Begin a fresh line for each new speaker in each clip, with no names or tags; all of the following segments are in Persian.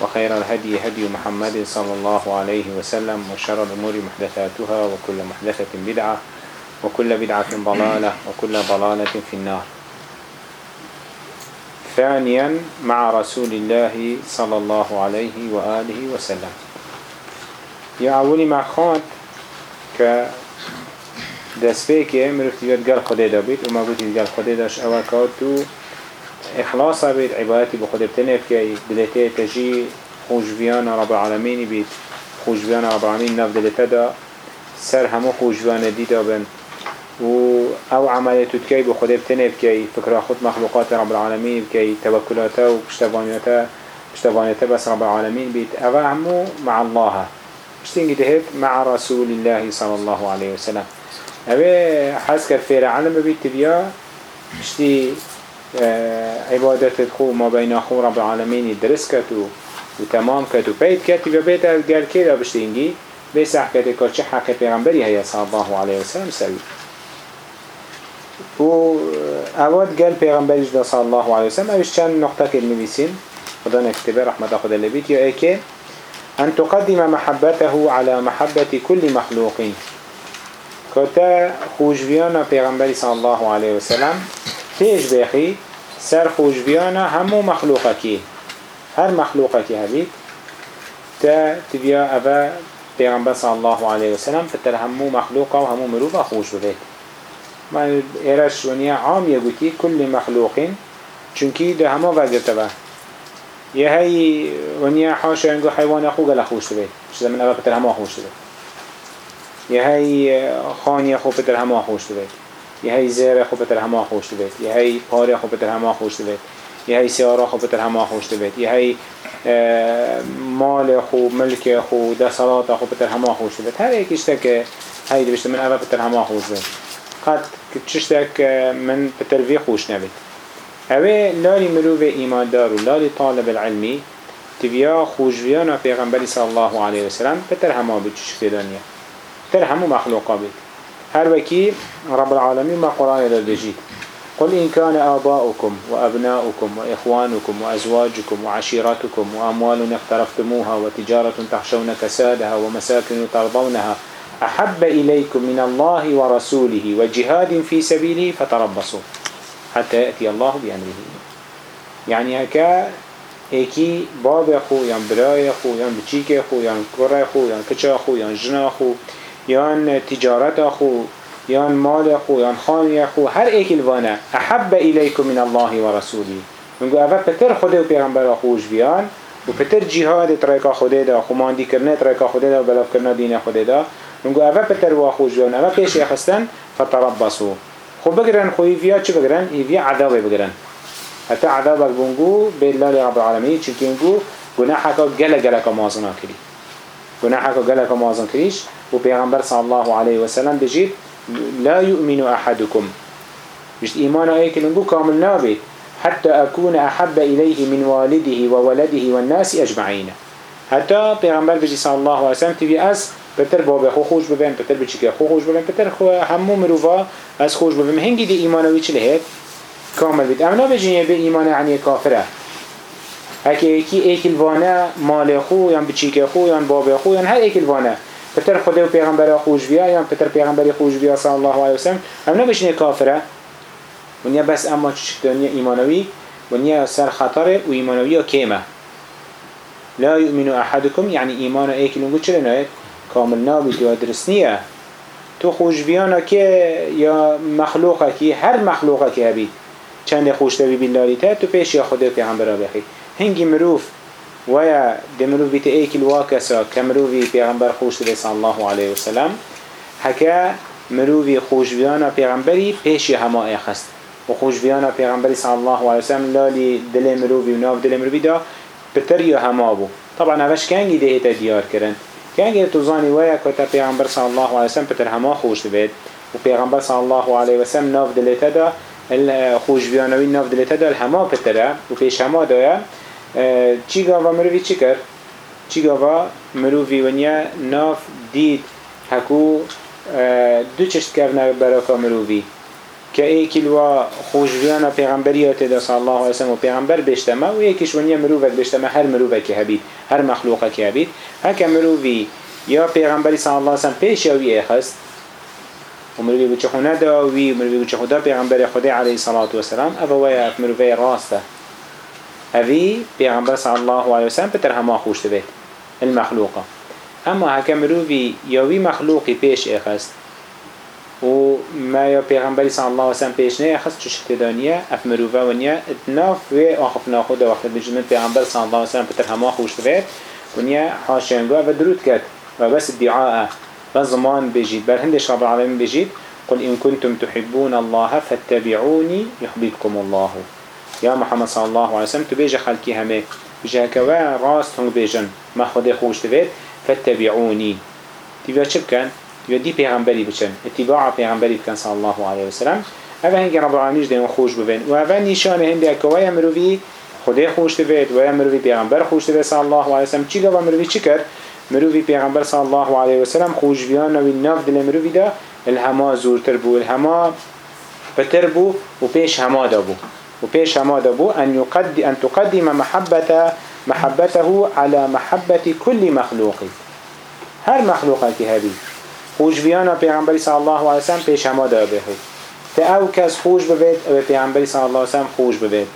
وخير الهدي هدي محمد صلى الله عليه وسلم وشر الأمور محدثاتها وكل محدثة بدعة وكل بدعة ضلالة وكل ضلالة في النار. ثانيا مع رسول الله صلى الله عليه وآله وسلم. يا أولي مع خان ك دسفيك مرفت يد قال خده دا بيت وما قلت قال خده داش أوكاتو إخلاصا بيت عبادتي بخده بتنف كي دلتي تجي خوشبيان رب العالمين بيت خوشبيان رب العالمين نف دلتا دا سر همو خوشبيان دي بن و أو عمليتو تكي بخده بتنف كي فكرة خود مخلوقات رب العالمين كي توكلاتا و پشتوانيتا پشتوانيتا بس رب العالمين بيت أو همو مع الله. پشتنگی دهت مع رسول الله صلى الله عليه وسلم. اوه حس کرد فیر علم ببید تبیا پشتی آه، عبادت خو ما بين خو رب العالمين درس كتو وتمام كتو بيت كتو بيت الجل كده بشتينجي بس حكيت كل شيء حكى بيغمبري هي صلى الله عليه وسلم سوي و أود قال بيغمبري جدا صلى الله عليه وسلم أيش كان نقطة النبيسين خدا نكتب رحمة خدا لبيت يا إيكي أن تقدم محبته على محبة كل مخلوق كتا خوجبيانا بيغمبري صلى الله عليه وسلم تيج بيخي سر خوشبيانا همو مخلوقكي هر مخلوقكي هبيت تا تبيا أبا پیغمبر صلى الله عليه وسلم فتر همو مخلوقه وهمو مروفه خوش ببيت ما إيرش ونيا عام يقولي كل مخلوق چونكي ده همو وقرتبه یه هی ونیا حاشا انگو حیوان خو گل خوش بید شده من اول پتر همه خوش بید یه هی خانی خو پتر همه خوش بید یه هی زیر خو پتر همه خوش بید یه هی پاری خو پتر همه خوش بید یه هی سیارا خو پتر همه خوش بید یه هی مال خو ملک خو دسالات خو پتر همه خوش بید هر یکیش که هی دوشته من اول پتر همه خوش بید قد چشتك من پتر وی خوش نبید. اوه لالي مروف ايمان دار و لالي طالب العلمي تبيا خوشبيانا پیغمبری صلى الله عليه وسلم بتر هما بتشش في دنيا تر همو مخلوقا بيت هر وكي رب العالمين ما قرآن للجيد قل إن كان آباؤكم وأبناؤكم وإخوانكم وأزواجكم وعشيرتكم وأموال اقترفتموها وتجارة تخشون كسادها ومساكن ترضونها. أحب إليكم من الله ورسوله وجهاد في سبيله فتربصوا. حتى يأتي الله بأمره. يعني هكا ايكي باب اخو يان براي اخو يان بچيك اخو يان كور اخو يان كچ اخو يان جن اخو يان تجارت اخو يان مال اخو يان خان اخو هر ايكي الوانا احب اليكم من الله ورسوله نقول اوه پتر خود و پیغمبر اخوش بیان و پتر جهاد ترکا خوده دا خماندی کرنه ترکا خوده دا و بلاف کرنه دین خوده دا. نقول اوه پتر و اخوش بیان اوه پیش اخستن فتربصوا خو بگرن خو ایویا چه بگرن؟ ایویا عذاب بگرن. حتی عذاب بونگو بالله رب العالمین چونکینگو گناحك گله گله که مازنا گناحك وقالك ومعظم كريش وبيغمبر صلى الله عليه وسلم بجيت لا يؤمن أحدكم. بجد إيمان أيك لنقو كامل نابي حتى أكون أحب إليه من والده وولده والناس أجمعين. حتى بيغمبر بجي صلى الله عليه وسلم تبي أس بتر بابا خو خوش ببين بتر بچيك خو خوش ببين بتر خو همو مروفا أس خوش ببين هنجي دي إيمان ويش لهيك كامل بيت أمنا بجي يبي إيمان يعني كافره هکی ایکی ایکل وانه مال خو یا بچی خو یا باب خو یا هر ایکل وانه. بتر خدا و پیغمبر خوش بیا یا بتر پیغمبر خوش بیا صلی الله علیه وسلم. امنا بجینه کافره. ونیا بس اما دنیا ایمانوی. ونیا سر خطره و ایمانوی کیمه. لا يؤمن أحدكم يعني إيمان أيكل نقول چه لنهاية كامل نابد و درس نیه. تو خوش بیانا که یا مخلوقه که هر مخلوقه که هبید چند خوش تبی بیلالیته تو پیش یا خدا پیغمبر بخی. هنگی مروف ويا دمرو بيت ايك الواكسا كمروفي پیغمبر خوش صلى الله عليه وسلم هكا مروفي خوش بيانا پیغمبری پیش هما اخست و خوش بيانا پیغمبری صلى الله عليه وسلم لالی دل مروفي و ناف دل مروفي دا بتر یا هما بو. طبعا هفش كانگي ده اتا ديار کرن. كانگي تزاني ويا كتا پیغمبر صلى الله عليه وسلم بتر هما خوش تبيت و پیغمبر صلى الله عليه وسلم ناف دل اتا دا خوش بيانوي ناف دل اتا دا الهما بتره و پیش هما دايا چی گاوا مروی چی کرد؟ چی گاوا مروی ونیا ناف دید هکو دو چشت کرنه براکا مروی که ایکی لوا خوشویانا پیغمبریات دا صلی الله علیه وسلم و پیغمبر بشتمه و یکیش ونیا مروفک بشتمه هر مروفک که هبید هر مخلوقه که هبید هکا مروی یا پیغمبری صلی الله علیه وسلم پیش یاوی اخست و مروی بچه خونه دا وی مروی بچه خدا پیغمبر خدا علیه صلاة و سلام ویا مروی راسته هذي پیغمبر صلى الله عليه وسلم بتر هما خوش تبيت المخلوقة اما هكا مروفي يوي مخلوقي بيش اخست و ما يا پیغمبر صلى الله عليه وسلم بيش نه اخست چش تدانية اف مروفا ونيا اتناف و آخف ناخد وقت بجمن پیغمبر صلى الله عليه وسلم بتر هما خوش تبيت ونيا حاشنگو و درود كد و بس الدعاء و زمان بجيد بل هندش رب العالمين بجيد قل إن كنتم تحبون الله فاتبعوني يحببكم الله. يا محمد صلى الله عليه وسلم تبيج خلقي همه. بيجه كوا راست هنگ بيجن ما خود خوش تبيت فاتبعوني تبيا چه بكن؟ تبيا دي پیغمبری بچن. اتباع پیغمبری بكن صلى الله عليه وسلم. اوه هنگی رب العالمين دين خوش ببين و اوه نشان هنده كوا يمروي خود خوش تبيت و يمروي پیغمبر خوش تبيت صلى الله عليه وسلم. چي گوا مروي چي كر؟ مروي پیغمبر الله عليه وسلم خوش بيان و ناف دل مروي دا. الهما زورتر بو الهما بتر بو و پیش هما دا بو وبيش هما دبو أن, يقد أن تقدم محبة محبته على محبة كل مخلوق. هر مخلوقك هذه خوش بيانا پیغمبر صلى الله عليه وسلم پیش هما دبو تأو كس خوش ببيت أو پیغمبر صلى الله عليه وسلم خوش ببيت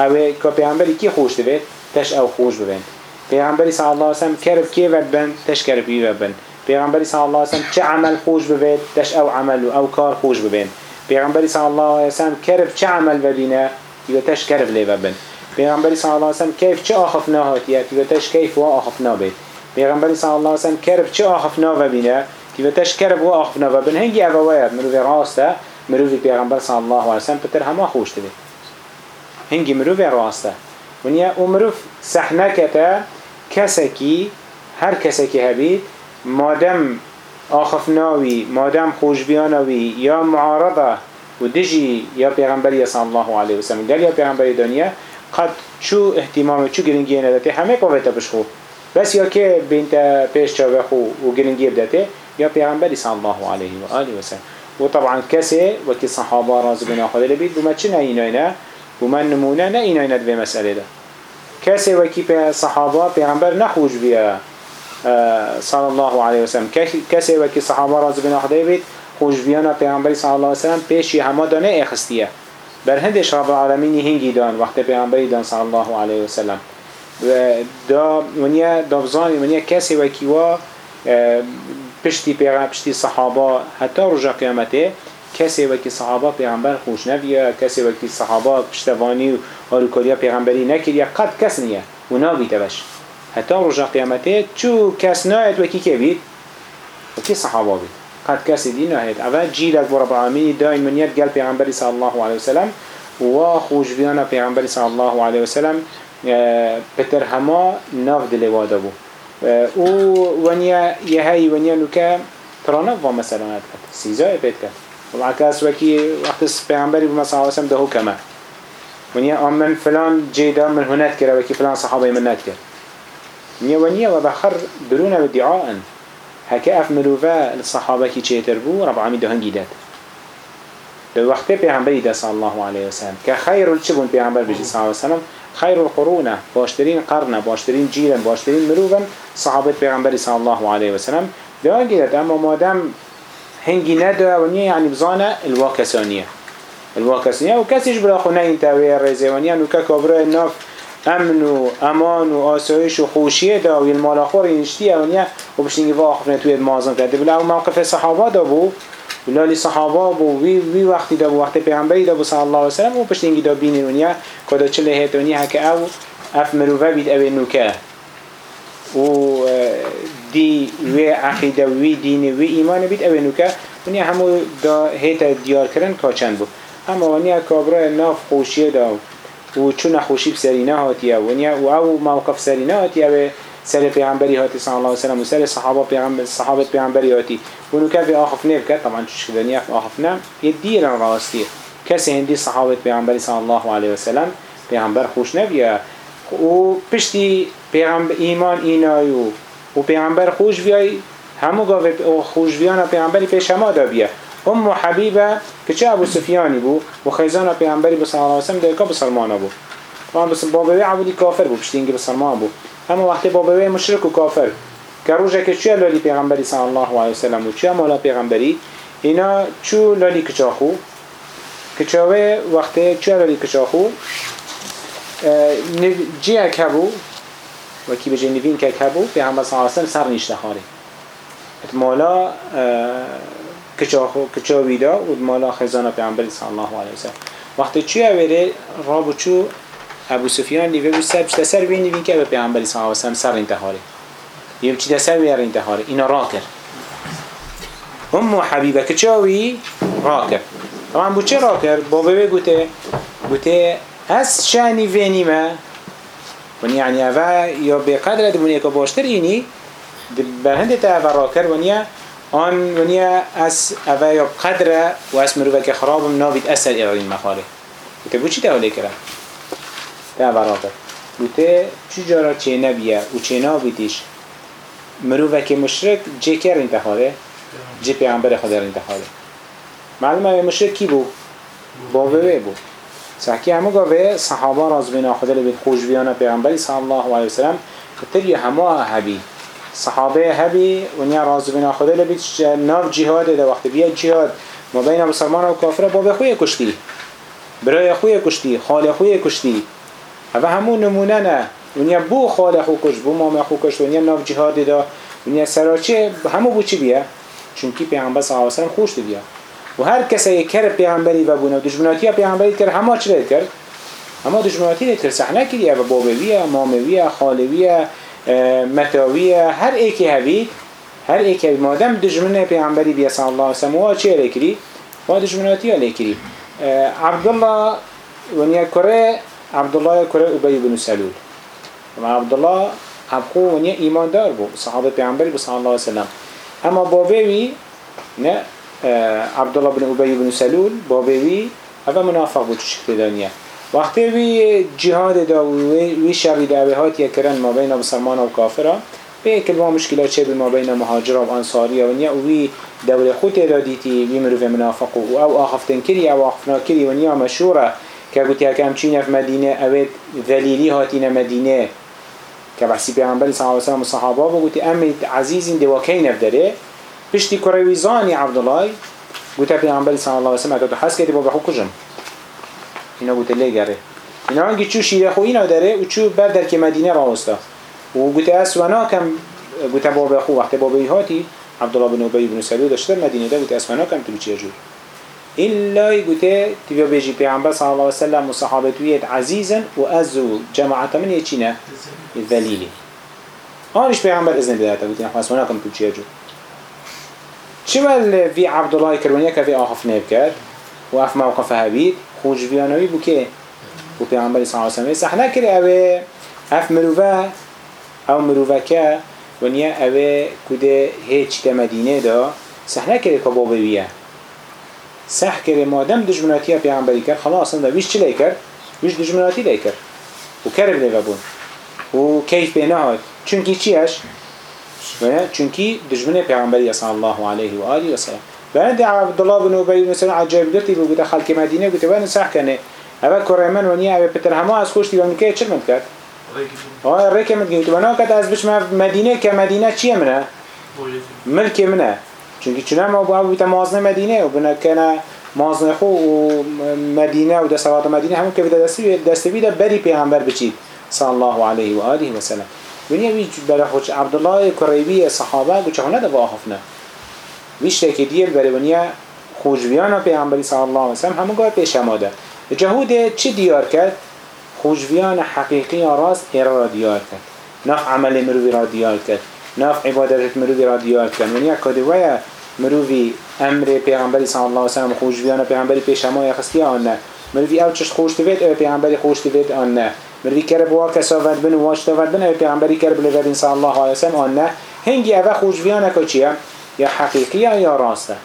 أو كبيغمبر كي خوش ببيت تش أو خوش ببين پیغمبر صلى الله عليه وسلم كرب كي وبن تش كرب كي وبن پیغمبر صلى الله عليه وسلم چه عمل خوش ببيت تش أو عمل أو كار خوش ببين پیغمبر صلى الله عليه وسلم كرب چه عمل بدينه تیوتش کرف لیو بن پیغمبری صلی الله علیه وسلم کیف چه آخف نهاتیه تیوتش کیف و آخف نابید پیغمبری صلی الله علیه وسلم کرب چه آخف نابه بینه؟ تیوتش کرب و آخف نابه بن هنگی وید مروی راسته مروی پیغمبر صلی الله علیه وسلم پتر همه خوش تبید هنگی مروی راسته. ونیا او مروف سحنکتا کسکی هر کسکی هبید مادم آخف ناوی مادم خوشبیانوی یا معارضه و دجي يا پیغمبر صلى الله عليه وسلم قال يا پیغمبر دنيا قد شو اهتمام شو گرنگی نداته همه قوته بشخو بس يا که بنت پیش چاوه خو و گرنگی بداته يا پیغمبر صلى الله عليه وآله وسلم وطبعا كسي وكي صحابة راز بنا خده لبيت بما چه نايناينا بما نمونا نايناينا دي مسألة ده كسي وكي صحابة پیغمبر نخوش بيا صلى الله عليه وسلم كسي وكي صحابة راز بنا خده لبيت خوشبیانا پیامبری صلی الله علیه و سلم پیشی همه دانه اخستیه. بر هندش رب العالمین هنگی دان وقت پیامبری دان صلی الله علیه و سلم. دا ونیا دافزانی ونیا کسی و کیوا پشتی پیغمبر پشتی صحابه حتی رجا قیامته کسی و کی صحابه پیغمبر خوش نبیه کسی و کی صحابه پشتوانی و آروکاریا پیغمبری نکریه قد کس نیه. و ناوی تبش حتی رجا قیامته چو کس ناید و کی که بید و کی صحابه بید. قد كسي دين هيد. أفا جيلك برب العالمين دائم من يد قال پیغمبر صلى الله سلم و خوش بیان پیغمبر صلی الله علیه و سلم پتر آه، هما ناف دلواده بو. آه، أو ونیا یه یهی ونیا نکه ترانه و مثلا نکت سیزای پیت کرد و عکس وکی وقت پیغمبری بما مثلا اللہ دهو کمه ونیا آمن فلان جیدا من هنات کرد وکی فلان صحابه من نات کرد. ونیا ونیا و بخر درون و دعاءن. هكا اف مروفا الصحابة كي چيتر بو رب العالمين دهن جيدات دو وقت پیغمبری ده صلى الله عليه وسلم كخير الچبون پیغمبر بجي صلى الله عليه وسلم خير القرون باشترين قرن باشترين جيلا باشترين مروفا صحابة پیغمبری صلى الله عليه وسلم دهن جيدات اما مادام هنگي ندا ونيا يعني بزانا الواكسانية الواكسانية وكسيش بلا خونه انتاوية رزيوانية نوكا كابرا الناف امن و امان و آسایش و خوشیه دا و المال خور اینشتی اونیا و بشتینگی واقف نتوی مازن کرده بلا او موقف صحابه دا بو بلالی صحابه بو وی وی وقتی دا بو وقت پیغمبری دا بو صلی الله علیه وسلم و بشتینگی دا بینی اونیا کدا چله هیت اونیا هکه او اف مروفه بید او نوکه. و دی وی عقیده وی دین وی ایمان بید او نوکه. اونیا همو دا هیت دیار کرن کاچن بو اما اونیا کابرا ناف خوشیه دا و چون نخوشی بسرینه هاتیه ونیا و او موقف سرینه هاتیه و سر پیغمبری هاتی صلی الله علیه وسلم و سر صحابه پیغمبر صحابه پیغمبری هاتی. ونو که آخف نیب کرد طبعا چش کدنی آخف نم یه دیرن راستیه کسی هندی صحابه پیغمبری صلی الله علیه وسلم پیغمبر خوش نبیه و پشتی پیغمبر ایمان اینای و و پیغمبر خوش بیای همو گاوه خوش بیانا پیغمبری پیش همه دا بیه ام حبیبه که چه ابو سفیانی بو و خیزان پیامبری به صلی الله علیه و سلم دیگه بسلمان بو. طبعا بس بابوی عبودی کافر بو پشتینگی بسلمان بو اما وقتی بابوی مشرک و کافر. که روزه که چه لالی پیغمبری الله علیه و سلم و چه مولا پیغمبری؟ اینا چو لالی کچاخو؟ کچاوه وقتی چه لالی کچاخو؟ جی اکبو و کی بجه نوین که اکبو پیغمبر الله سر نیشته خاری. مولا کچاخو کچاویدا و مالا خزانه پیامبر صلی الله علیه و سلم. وقتی چی اوره رابو چو ابو سفیان لیوه بو سر بشت سر بین لیوین که به پیامبر صلی الله علیه و سلم سر انتحاره یم چی سر ویر انتحاره اینا را کر ام حبیبه کچاوی را کر طبعا بو چه را کر بابا گوته گوته از شانی وینیمه ونی یعنی اوه یا به قدر دمونی که باشتر اینی به هنده تا اوه را کر ونیا آن ونیا از اوه یا قدره و از مروفه که خرابم نابید اثر ایرین مخاره بوده بو چی تهوله کرد؟ ده بوده چی جارا چه نبیه و چه نابیدیش؟ مروفه که مشرک جه کر انتخاره جه پیغمبر خدا انتخاره معلومه مشرک کی بو؟ باوه بو. سحکی همه گاوه صحابه راز بین خدا لبید خوش بیانه پیغمبری صلی الله علیه وسلم کتر همه هبی صحابه هبی ونیا راز بنا خدا لبید ناف جهاد ده وقت بیاد جهاد ما بین مسلمان و کافر باب خوی کشتی. برای خوی کشتی خال خوی کشتی. اوه همون نمونه نه. ونیا بو خال خو کش بو مام خو کش ونیا ناف جهاد ده ونیا سراچه همو بو چی بیا؟ چونکی پیغمبر صلی الله علیه خوش بیا و هر کسی کر پیغمبری و بونه دشمناتی پیغمبری کر همه چه کرد اما دشمناتی کرد صحنه کردی و بابویه مامویه خالویه. متاویه. هر ایکی هوید هر ایکی مادم دجمنه پیغمبری بیا صلی الله وسلم و چه لیکری و دجمناتی ها لیکری عبدالله ونیا کره عبدالله کره ابی بن سلول. و عبدالله حبخو ونیا ایمان دار بو صحابه پیغمبری صلی الله وسلم اما باوی نه عبدالله بن ابی بن سلول باوی اول منافق بود شکل دنیا وقتی وی جهاد دا و وی شر دا هات یکرن ما بین مسلمان و کافر به کلمه مشکلات چه ما بین مهاجر و انصاری و نیا وی دور خود دا دیتی وی مروف منافق و او آخفتن کری او آخفنا کری و نیا مشهوره که گوتی که همچین في مدینه اوید ذلیلی هاتین مدینه که بحثی پیغمبر صلی الله علیه وسلم و صحابه بگوتی امید عزیزین دواکی نفدره پشتی کرویزانی عبدالله گوتی پیغمبر صلی الله علیه وسلم اگه تو حس کردی با بخو کجم اینا گوته لگره. اینا هنگی چو شیره خو اینا داره و چو بر در که مدینه راستا و گوته اس ونا کم گوته بابا خو وقت بابا هاتی عبدالله بن ابی بن سلول داشته مدینه ده گوته اس ونا کم تو چه جور. إلا گوته تبیا بیجی پیغمبر صلی الله علیه وسلم و صحابتویت عزیزن و ازو جماعت من یه چینه؟ ذلیلی آنش پیغمبر ازن بدهتا گوته نحو ونا کم تو چه جور. چه ول في عبد الله كرونيا كفي آخف نيب كر وأف موقف هبيد خوش بيانوي بوكي و پیغمبر صلی الله علیه و نکری اوه اف مروفه او مروفه که ونیا اوه کده هیچ که مدینه دا صحنه کری که بابه بیه. صح کری مادم دجمناتی پیغمبری کرد خلاص انده ویش چی لی کرد؟ ویش دجمناتی لی کرد. و کرب لی بون. و کیف بینه هاد چونکی چیش؟ چونکی دجمن پیغمبری صلی الله علیه و آله و سلم. بعد عبد الله بن ابي سلول عجب درتي بوده خلق مدینه گوته وين صح کنه اوه کرمان و نیا اوه پتر. همه از خوشتی و میکه چه من کرد؟ آه ریکه من گیم تو بنا کد از بش مدینه که مدینه چیه منه؟ ملک منه چونکه چونه ما با بیت مازن مدینه و بنا کنه مازن خو و مدینه و دستوات مدینه همون که دستی دستی بیده بری پیغمبر بچید صلى الله عليه وآله وسلم ونیا ویج برای خود عبدالله کریبی صحابه گوچه هنده با آخفنه ویش تکی دیل برای ونیا خوشویان پیغمبری صلی الله علیه وسلم همون گاه پیش هماده جهود چی دیار کرد؟ خوشویان حقیقی راست ایرا را دیار کرد. ناف عمل مروی را دیار کرد. ناف عبادت مروی را دیار کرد. ونیا کدوه مروی امر پیغمبری صلی الله علیه وسلم خوشویان پیغمبری پیش همای خستی آن نه. مروی او چشت خوش دوید او پیغمبری خوش دوید آن نه. مروی کرب وا کسافت بن و واش تافت بن او پیغمبری کرب لودین صلی الله علیه وسلم آن نه. هنگی اوه خوشویان که چیه؟ یا حقیقیه یا راسته.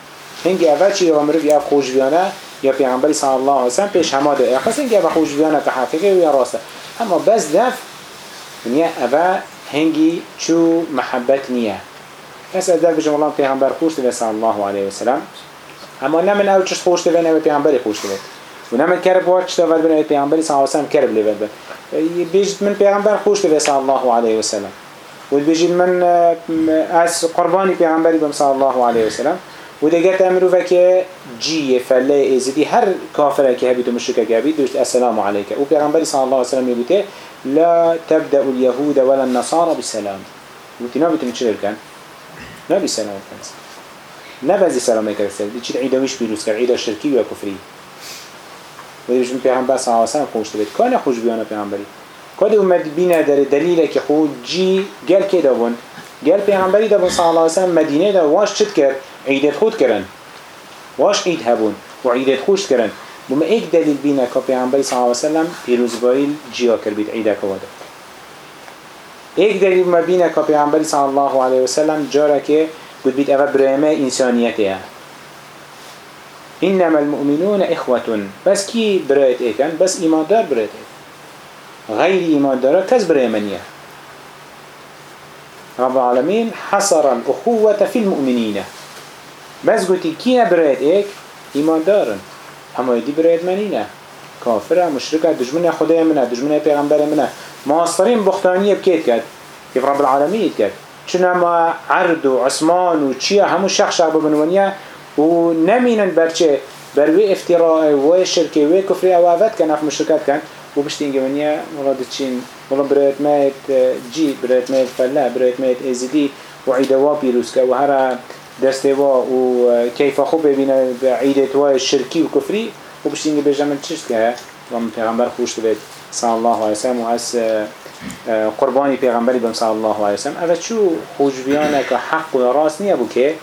هنگی اوه چیه و مروی او خوشویانه یا پیغمبری صلی الله علیه وسلم پیش همه ده اخص هنگی اوه خوشویانه که حقیقیه یا راسته. اما بس دف دنیا اوه هنگی چو محبت نیه. بس ادر بجم الله پیغمبر خوش ده صلی الله علیه وسلم اما نه من او چش خوش ده نه پیغمبر خوش و نه من کرب واچ ده بن پیغمبر صلی الله علیه وسلم کرب بیجت من پیغمبر خوش ده صلی الله علیه وسلم و بیجت من از قربانی پیغمبری بم صلی الله علیه وسلم و دیگه تامرو که جی فله ازدی هر کافره که هبید و مشرکه که هبید دوشت السلام علیکه و پیغمبری صلی الله علیه وسلم میگوته لا تبدأ اليهود ولا النصارى بالسلام قلت نابتون چه کن؟ نبي سلام كنس نبزي سلام چه عيدا ويش بيروس كان عيدا شركي ويا كفري ودي بيش من پیغمبر صلى الله عليه وسلم خوش تبيت كان خوش بيانا پیغمبري كده اومد بينا در دليل که خود جي گل که دابون گل پیغمبری دابون صلى الله وسلم مدينه دا واش چت كر عيدت خود کرن. واش عيد هبون و عيدت خوش کرن. بما ایک دلیل بينا که پیغمبری صلى الله عليه وسلم جیا کر بید عيدا كواده ایک دلیل ما بینه که پیامبری صلی الله علیه و سلم جاره که بود بید اول برهمه انسانیته انما المؤمنون اخوة. بس کی برایت ایکن بس ایماندار برایت ایکن غیر ایماندار کس برهمنیه رب العالمين حصر الأخوة في المؤمنين بس قلت كي بريد ايك إيمان دارن. اما يدي بريد منينة كافرة مشركة دجمنة خدای منه دجمنة پیغمبر منه. معاصرين بختانية بكيت كد كيف رب العالمين كد چنما عرض و عثمان و چیه همو شخص شعب بنونیه و نمینن برچه بروی افتراء و شرکه و کفری او اوت کن اف کن. و بشتین گونیه مراد چین. ولا برایت مایت جی برایت مایت فلا برایت مایت ازدی و عیدوا پیروز که و هر دستوا و کیف خوب ببینه عیدت و شرکی و کفری و بشتین بجمن چشت که و من پیغمبر خوش بید صلی الله علیه وسلم و از قربانی پیغمبری بم صلی الله علیه وسلم اول چو خوشبیانه که حق و راست نیه بو که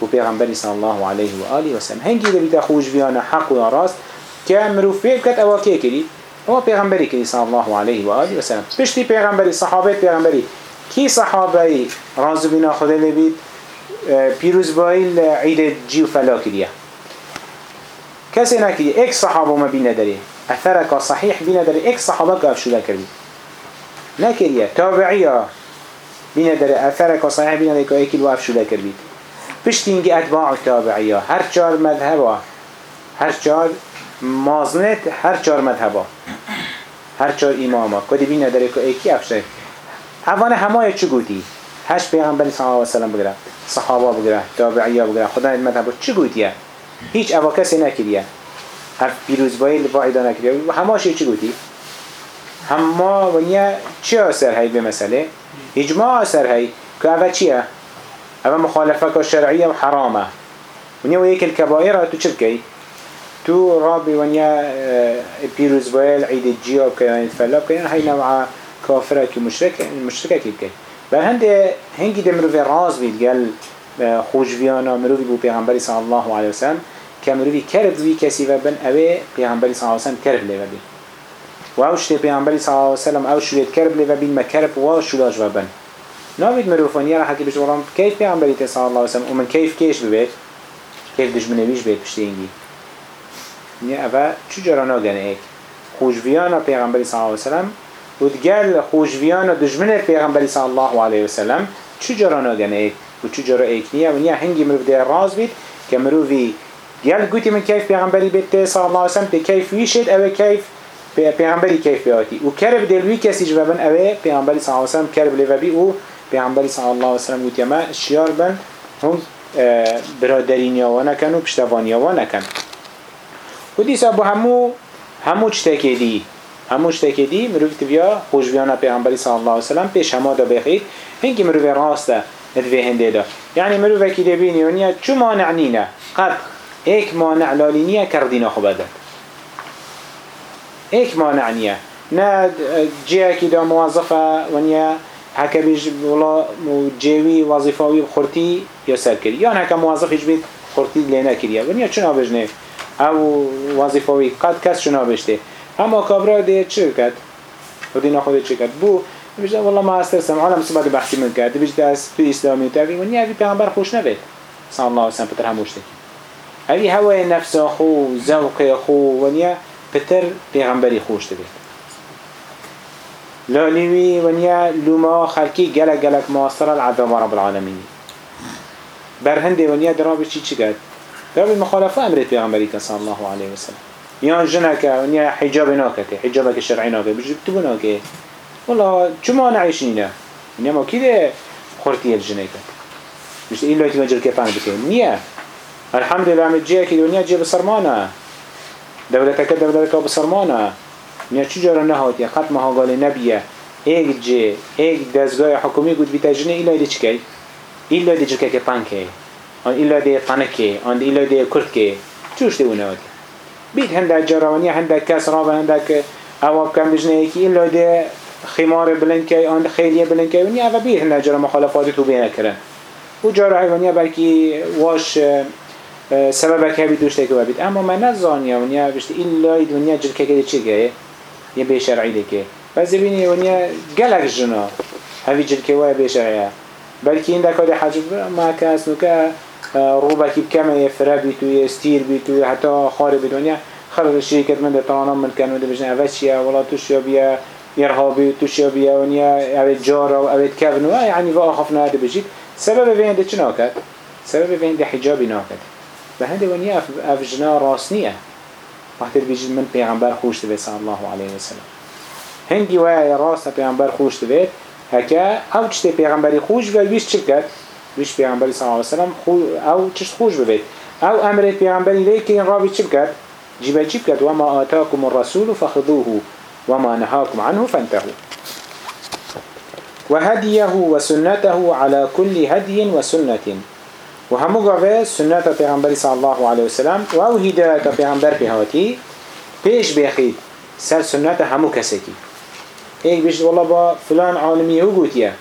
بو پیغمبری صلی الله علیه و آله وسلم هنگی ده بیتا خوشبیانه حق و راست که مروف بید کت که کری هو پیغمبری کری صلی الله علیه و آله وسلم پشتی پیغمبری صحابه پیغمبری کی صحابه رازو بینا خدا لبید پیروز بایل عید جیو فلا کریه کسی نکریه ایک صحابه ما بینه داره اثرك صحيح بينا در اك صحابه قاف شو لكري نكريا تابعية بينا در اثرك صحيح بينا در ايك الواف شو لكري بشتينجي اتباع التابعية هر چار مذهبا هر چار مازنت هر چار مذهبا. هر چار اماما كده بينا در ايكي افشه اوانه همه چو گوتي هش پیغمبر صلی الله و سلم بگره صحابه بگره تابعیه بگره خدا مذهب چی گوتیه هیچ اوا کسی نکریه هف پیروزبایی لبا عیدا نکریه. و هماشه چی گوتی؟ هما ونیا چی اثر هی به مسئله؟ اجماع اثر هی که اوه چیه؟ اوه مخالفه که شرعیه و حرامه. ونیا و یک تو چی بکی؟ تو رابي ونیا پیروزبایی عید جیا بکی فلا بکی هی نوع کافره که مشرکه مشرکه کی بکی بل هنده هنگی ده مروفی راز بید گل خوشویانا مروفی بو پیغمبری صلی الله علیه وسلم که مروفی کرب وی کسی و بن اوه پیغمبری صلی الله علیه وسلم کرب لیو بین. و او شتی پیغمبری صلی الله علیه وسلم او شوید کرب لیو بین ما کرب و شولاج و بن. نابید مروفانی را حکی بجورم کیف پیغمبری صلی الله علیه وسلم و من کیف کیش ببید؟ کیف دجمنویش بید نه اوه چجورا ناگنه ایک خوشویانا پیغمبری صلی الله علیه وسلم و دگل خوشویان و دجمن پیغمبری صلی الله علیه و سلم چی جرا نگنه ایک؟ و چی جرا ایک نیه؟ و نیه هنگی مروف ده راز بید که مروفی گل گوتی من کیف پیغمبری بیت صلی الله علیه و سلم ده کیف ویشید اوه کیف؟ پیغمبری کیف بیاتی. و کرب دلوی کسی جوابن اوه؟ پیغمبری صلی الله علیه و سلم کرب لیوی و پیغمبری صلی الله علیه و سلم گوتی ما شیار بن هم برادرینیا و نکن و پشتوانیا و نکن. و دیسا با همو همو چتکی دی هموش تکیدی؟ مروف خوش بیانا پیغمبری صلی الله علیه وسلم پیش همه دا بخید هنگی مروف راسته ادوه هنده دا. یعنی مروف اکی دبینی ونیا چو مانع نینه؟ قد ایک مانع لالینیه کردینا خوبه ایک مانع نیه نه جه کی دا موظفه ونیا هکا بیش ولا جوی وظیفاوی خورتی یا سر کری یا هکا موظفش بید خورتی لینا کریه ونیا چون آبجنه او وظیفاوی قد کس چون آبجته اما کابرا ده چه کرد؟ و دینا خود چه کرد؟ بو بيجي والله ما استرسم عالم سبات بحثي من كده بيجي داس في إسلامي وتابي ونيا في بيغمبر خوش نبت صلى الله عليه وسلم بتر هموش تكي هذه هوا نفس خو ذوق خو ونيا بتر بيغمبري خوش تبت لاليوي ونيا لما خلقي جلك جلك مواصرة العذاب رب العالمين برهندي ونيا درابي چي چي قد درابي مخالفة أمرت بيغمبري صلى الله عليه وسلم يان جنك ونيا حجاب ناكته حجابك الشرعي ناكته بيجي بتبو ناكته والله چما نعيش نينا إنما كده خورتي الجنة كده مش إلا يتم جل كفان بكين نيا الحمد لله عم تجيه كده ونيا جيه بسرمانة دولتك دولتك بسرمانة نيا چو جارا نهات يا ختم ها قال نبيه ايك جي ايك دزگاه جنة إلا يدي چكي إلا يدي جلكه كفان كي آن إلا يدي طنكي آن إلا يدي كرتكي چوش دي ونهات بيت هندك جراوانيا هندك كاس رابا هندك اواب كم بجنه ايكي إلا يدي خمار بلند آن خیلیه بلند که ونیا و بیه نجار مخالفات تو بینه کرن. و جارو ونیا بلکی واش سبب که بی دوشته که بید. اما من نزانیا ونیا بشت ایلا ونیا جلکه که چه گه؟ یه به شرعی که. بس بینی ونیا گلک جنا. جلکه وای به شرعیه. این دکاد حجب ما کس نوکه روبا کی بکمه یه فره بی توی استیر بی توی حتی خاره بی دنیا. خرد شرکت من ده تانام من کنو ده بجنه. اوش چیه؟ ولا توش یا بیا يرهابي توشيا بيونيا أبد جارة وأبد كفن يعني وآخفنا هذا بجيت سبب بين ده چناكت سبب بين ده حجابي ناكت بهنده ونيا أفجنا راسنية وقت بيجي من پیغمبر خوش تبه صلى الله عليه وسلم هندي ويا راس پیغمبر خوش تبه هكا او چته پیغمبری خوش و بیش چه کرد؟ بیش پیغمبری صلی الله علیه وسلم خو أو چش خوش ببید أو أمر پیغمبری لیکن رابی چه کرد جیبه چه کرد و ما آتاكم الرسول فخذوه وما نهاكم عنه فانتهوا وهديه وسنته على كل هدي وسنة وهمو قوة سنة پیغمبر صلى الله عليه وسلم و هداية پیغمبر بهاتي پیش بخید سر سنت همو کی ایک بیشت والله با فلان عالمی هو گوتیه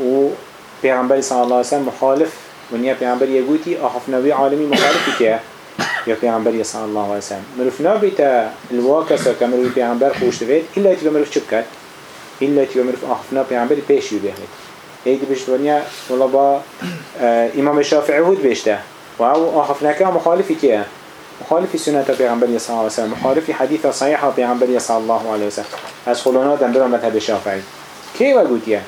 و پیغمبر صلی الله علیه وسلم مخالف ونیا پیغمبر یه گوتی آخف نبی عالمی مخالفی که يا پیغمبر صلى الله عليه وسلم مروف نابت الواكسا كمروف پیغمبر خوش دوید إلا يتبع مروف چه بكت إلا يتبع مروف آخفنا پیغمبر پیش بيهد هيك بيشت ونيا والله با إمام الشافعي هود بيشته وهو آخفنا كه مخالفي كيه مخالف سنة پیغمبر صلى الله عليه وسلم مخالف حديث صحيح پیغمبر صلى الله عليه وسلم از خلونا دنبرا مذهب الشافعي كي وقوتيه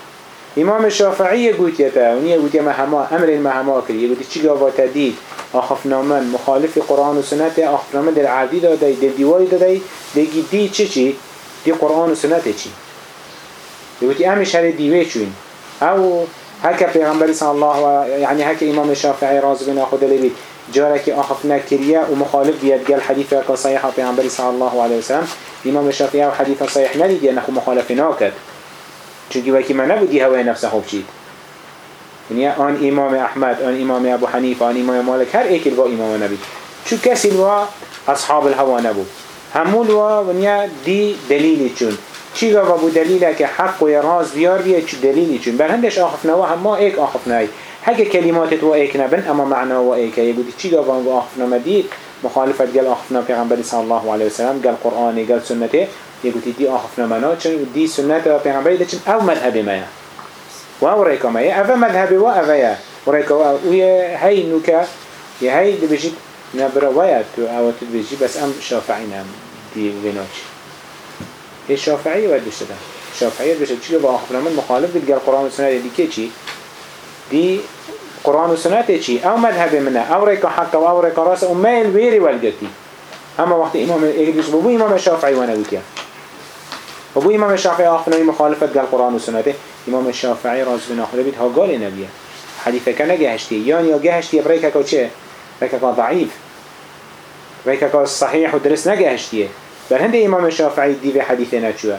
امام الشافعي قوتيه تا قوتيه مهما امر المهما كري قوتيه چي قاوة تديد آخفنامن مخالف قرآن و سنت آخفنامن در عردی داده در دیواری داده دیگی دی چی چی؟ دی قرآن و سنت چی؟ دیگوتی امش هر دیوه چون او هکا پیغمبری صلی الله و یعنی هکا امام شافعی راز بنا خود لبید جاره که آخفنا کریه و مخالف بیاد گل حدیث که صحیح پیغمبری صلی الله علیه وسلم امام شافعی و حدیث صحیح ندید نخو مخالف ناکد چونکی وکی من نبودی هوای نفس خوب چید ونیا آن امام احمد آن امام ابو حنیفه آن امام مالک هر ایک الوا امام نبی. چو کسی الوا اصحاب الهوا نبود. همون الوا ونیا دی دلیلی چون. چی گا بو دلیل که حق و راز بیار بیه چو دلیلی چون. بر هندش آخف نوا هما ایک آخف نای هکه کلمات تو ایک نبن اما معنا و ایک یه بودی. چی گا بو آخف نمدید مخالفت گل آخف پیغمبر صلی الله علیه وسلم گل قرآنی گل سنته بودی دی آخف نما چون دی سنت پیغمبر چون او مذهب ما و او ریکا ما اوه مذهب و اوه یا. و ریکا و هی نوکا یه هی دی بجید نبرا ویا تو او تو بجی بس ام شافعی نم. دی ویناچ هی شافعی و دشته ده شافعی بشه چی با آخر من مخالف بید گل قرآن دی که چی؟ دی قرآن و سنت چی؟ او مذهب منه. او ریکا حق و او راس و میل ویری والگتی اما وقت امام اگه بو امام شافعی و امام الشافعي آخر مخالفة قال قرآن وسنة امام الشافعي راز بن بيت ها قال نبيه حديثة كان جهشتي يعني يا جهشتي بريكا كو چه؟ بريكا كو ضعيف بريكا كو صحيح ودرس نجهشتي بر هند امام شافعی دیو حدیث نچوه.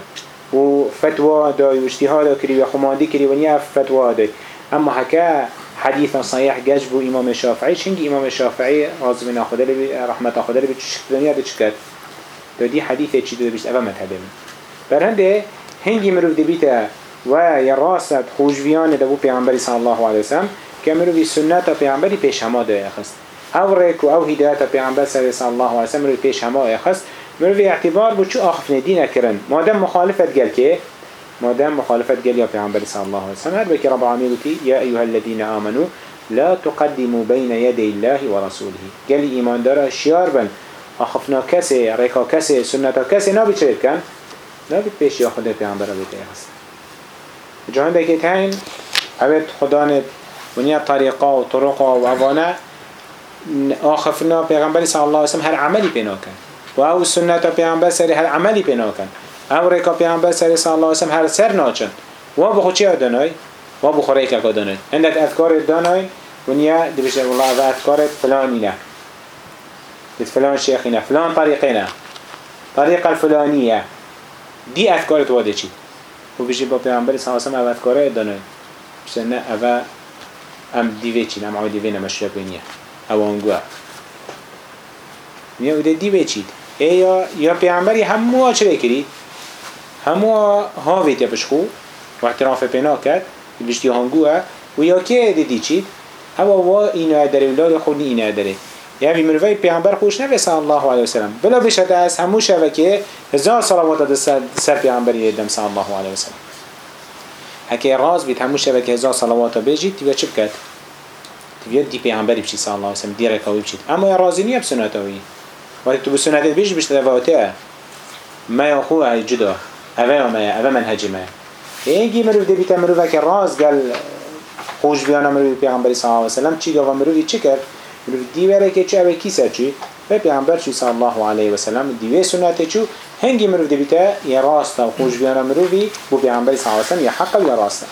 و فتوى داي و اجتهاد كري و خماندي كري و نيا فتوى داي اما هكا حديث صحيح جاجبو امام الشافعي شنگ امام الشافعي راضي من لبي رحمة خدا لبي تشك دنيا دو دي حديث چي دو بيشت اوا مذهبه من بر هنده هنگي مروف بيتا و يراست خوشويان دبو پیغمبر صلى الله عليه وسلم که مروفی سنت پیغمبری پیش همه دای خست او ریک و او هدایت پیغمبر صلی الله علیه وسلم مروفی پیش همه خست مروفی اعتبار بود چو آخف ندی نکرن مادم مخالفت گل که؟ مادم مخالفت گل یا پیغمبر صلی الله علیه وسلم. بکی رب العالمین گوتی یا ایها الذین آمنوا لا تقدموا بين يدي الله ورسوله قال إيمان دارا شيار بن. أخفنا كسي ريكا كسي سنة كسي نابي چريد كان نابي بيش يا خدا پیغمبر بيت يخص جهان تاين عبد خدانت ونیا طریقه و طرق و اوانه آخفنا پیغمبر صلی الله علیه وسلم هر عملی پینا کن. و او سنت پیغمبر سری هر عملی پینا کن. او ریکا پیغمبر سری صلی الله علیه وسلم هر سر ناچن. و بخو چی دانای؟ و بخو ریکا دانای؟ عندك اذکار دانای؟ ونیا دبیشه والله او اذکار فلانی نه. فلان شيخنا فلان طريقنا طريقة الفلانية دي أذكارت واده چي وبيجي با پیغمبر صلی الله علیه أذكاره دانای بسنه أذا ام دیوه چین ام عوی دیوه نمشیه بینیه او انگوه میه اوده دیوه چید ایا یا پیغمبری همو چه بکری؟ همو هاوی تیا بشخو و اعتراف پینا کرد. هنگوه و یا که دیدی چید او وا اینو داره ولاد خودی اینو داره یا بی مروی پیغمبر خوش نبی صلی الله علیه وسلم بلا بشده از همو که هزار صلوات سر پیغمبری دم صلی الله علیه وسلم هكي راز بيت همو شبك هزار صلوات بيجي تبقى چه بكت تبقى دي پیغمبری بشي صلى الله عليه وسلم دي ركاوي بشي اما يا رازي نية بسناتوي وقت تو بسناتي بيجي بشتلفاته ما يخوها جدا اوه ما اوه منهج ما ايجي مروف دي بيتا هكي راز قال خوش بيانا مروف پیغمبری صلى الله عليه وسلم چي قاوا مروفي چه وره که چه اوه كيسا چي پیغمبر چي صلى الله عليه وسلم دي سنته چو؟ هنگی مروف دبیتا یا راستا و خوش بیانا مروفی بو پیغمبری صلی اللہ علیہ وسلم یا حقا یا راستا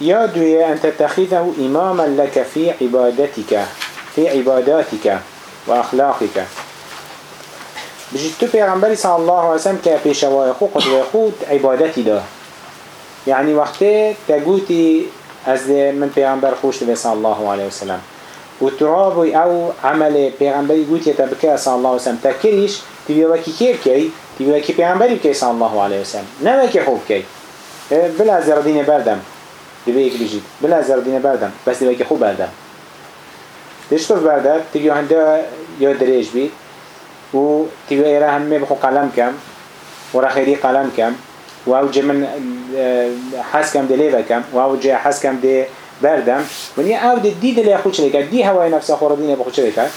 یا دویه ان تتخذه اماما لك في عبادتك في عباداتك بجد تو پیغمبری صلی الله علیه وسلم که پیشوای خو قدوه خود عبادتی ده يعني وقتی تقوتي از من پیغمبر خوش به صلی الله علیه وسلم و ترابوی او عمل پیغمبری گوت یتا بکه صلی الله علیه وسلم تکریش تبیه وکی که بکی تبیه وکی پیغمبری بکی صلی الله علیه وسلم نه وکی خوب کی. بلا زردین بردم. تبیه یک بجید بلا زردین بردم. بس تبیه وکی خوب بردم. تشتف برده تبیه هنده یا دریج بید و تبیه ایره همه بخو قلم کم. و رخیری قلم کم. و او جمن حس کم دلیوه کم و او جه حس کم ده بردم ونیا او ده دید لی خود چلی کرد دی هوای نفس خورا دینه بخود چلی کرد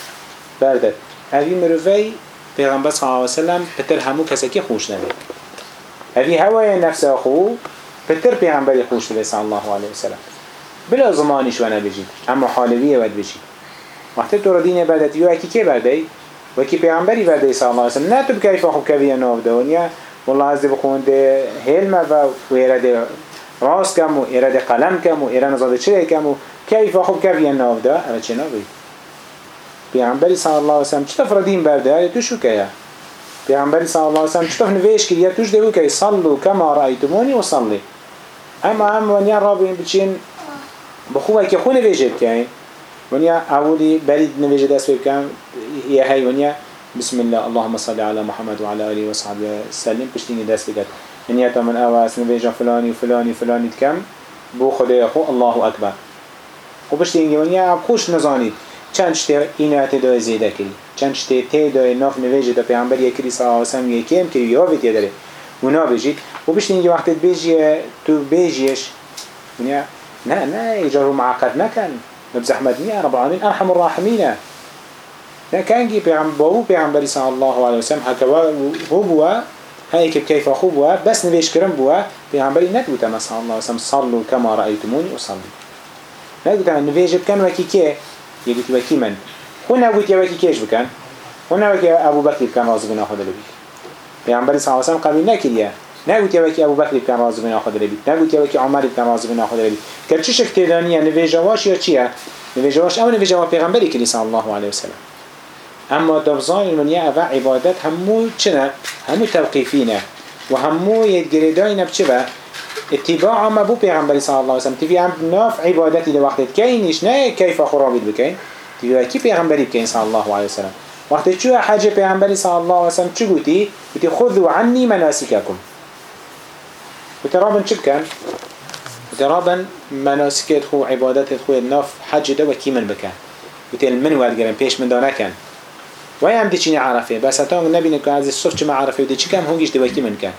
برده اوی مروفی پیغمبر صلی اللہ علیہ وسلم پتر همو کسی که خوش نبید اوی هوای نفس خو پتر پیغمبری خوش بید صلی اللہ علیه وسلم. بلا زمانیش و نبیجید اما حالویه ود بجید وقتی تو را دینه بردت یو اکی که برده و کی پیغمبری برده صلی اللہ علیه وسلم. نه تو بکیف خوب کویه ناف دونیا والله عز بخونده. هلمه و ویرده راست کم و ایراد قلم کم و ایران زاده چه کم و کیف خوب کفی ناف ده اوه چه ناوی پیغمبری صلی الله وسلم چطف را دین برده؟ تو شو که پیغمبری صلی الله وسلم چطف نویش که توش دیو که صلو کما رأیتمونی و صلی. اما هم ونیا را بین بچین. بخوبه که خو نویشه بکنی ونیا اولی برید نویشه دست بکن. یه هی ونیا بسم الله اللهم صل على محمد وعلى آله وصحبه وسلم بشتيني دست بكت نيتا من أول اسم بيجا فلاني وفلاني فلاني كم بو خدي أخو الله أكبر و وبشتيني من يعب خوش نزاني چند شته این وقت دای زیده کری چند شته تی دای ناف نویجه دا پیغمبر یکری صلی الله وسلم یکیم که یا ویدیه داره اونا بجید و بشتینی وقت بیجیه تو بیجیش نه نه نه اجارو معاقد نکن نبزحمد نیا رب العالمين أرحم الراحمين پیغمبر بابو پیغمبری صلی الله علیه وسلم حکوا هو بوا هيك كيف أخو بوا بس نبيش كرم بوا بيعمبري نكبت ما صلى الله عليه وسلم صلوا كما رأيتموني أصلي. نكبت أن نبيش بكن وكي كي؟ يقول وكي من؟ هو نقول يا وكي كيش بكن؟ هو نقول أبو بكر كان راضي بنا أخذ لبيك بيعمبري صلى الله عليه وسلم قبل نكريا نقول يا. وكي أبو بكر كان راضي بنا أخذ لبيك نقول يا وكي عمر كان راضي بنا أخذ لبيك كرتش اكتدانية نبيش واش يا چيا نبيش واش أو نبيش واش بيعمبري كري صلى الله عليه وسلم. اما دفزان المنيا اوه عبادت همو چنه همو توقيفينه و همو يتگردائي بچه اتباع ما بو پیغمبری صلی الله علیه وسلم. تیوی هم ناف عبادتی ده وقتی کینش نه کیف خرابید بکن. تیوی کی پیغمبری بکن صلی الله علیه وسلم؟ وقتی چو حج پیغمبری صلی الله علیه وسلم چو گوتی گوتی خذوا عني مناسككم گوتی رابن چه بکن؟ گوتی رابن مناسکت خو عبادت خو ناف حج ده و کی من بکن؟ گوتی من ورد گرن پیش من دانه کن و هم دی چینی عرفه؟ بس هتان نبینه که از الصف چه معرفه و دی چی کم هنگیش دی وکی من کن.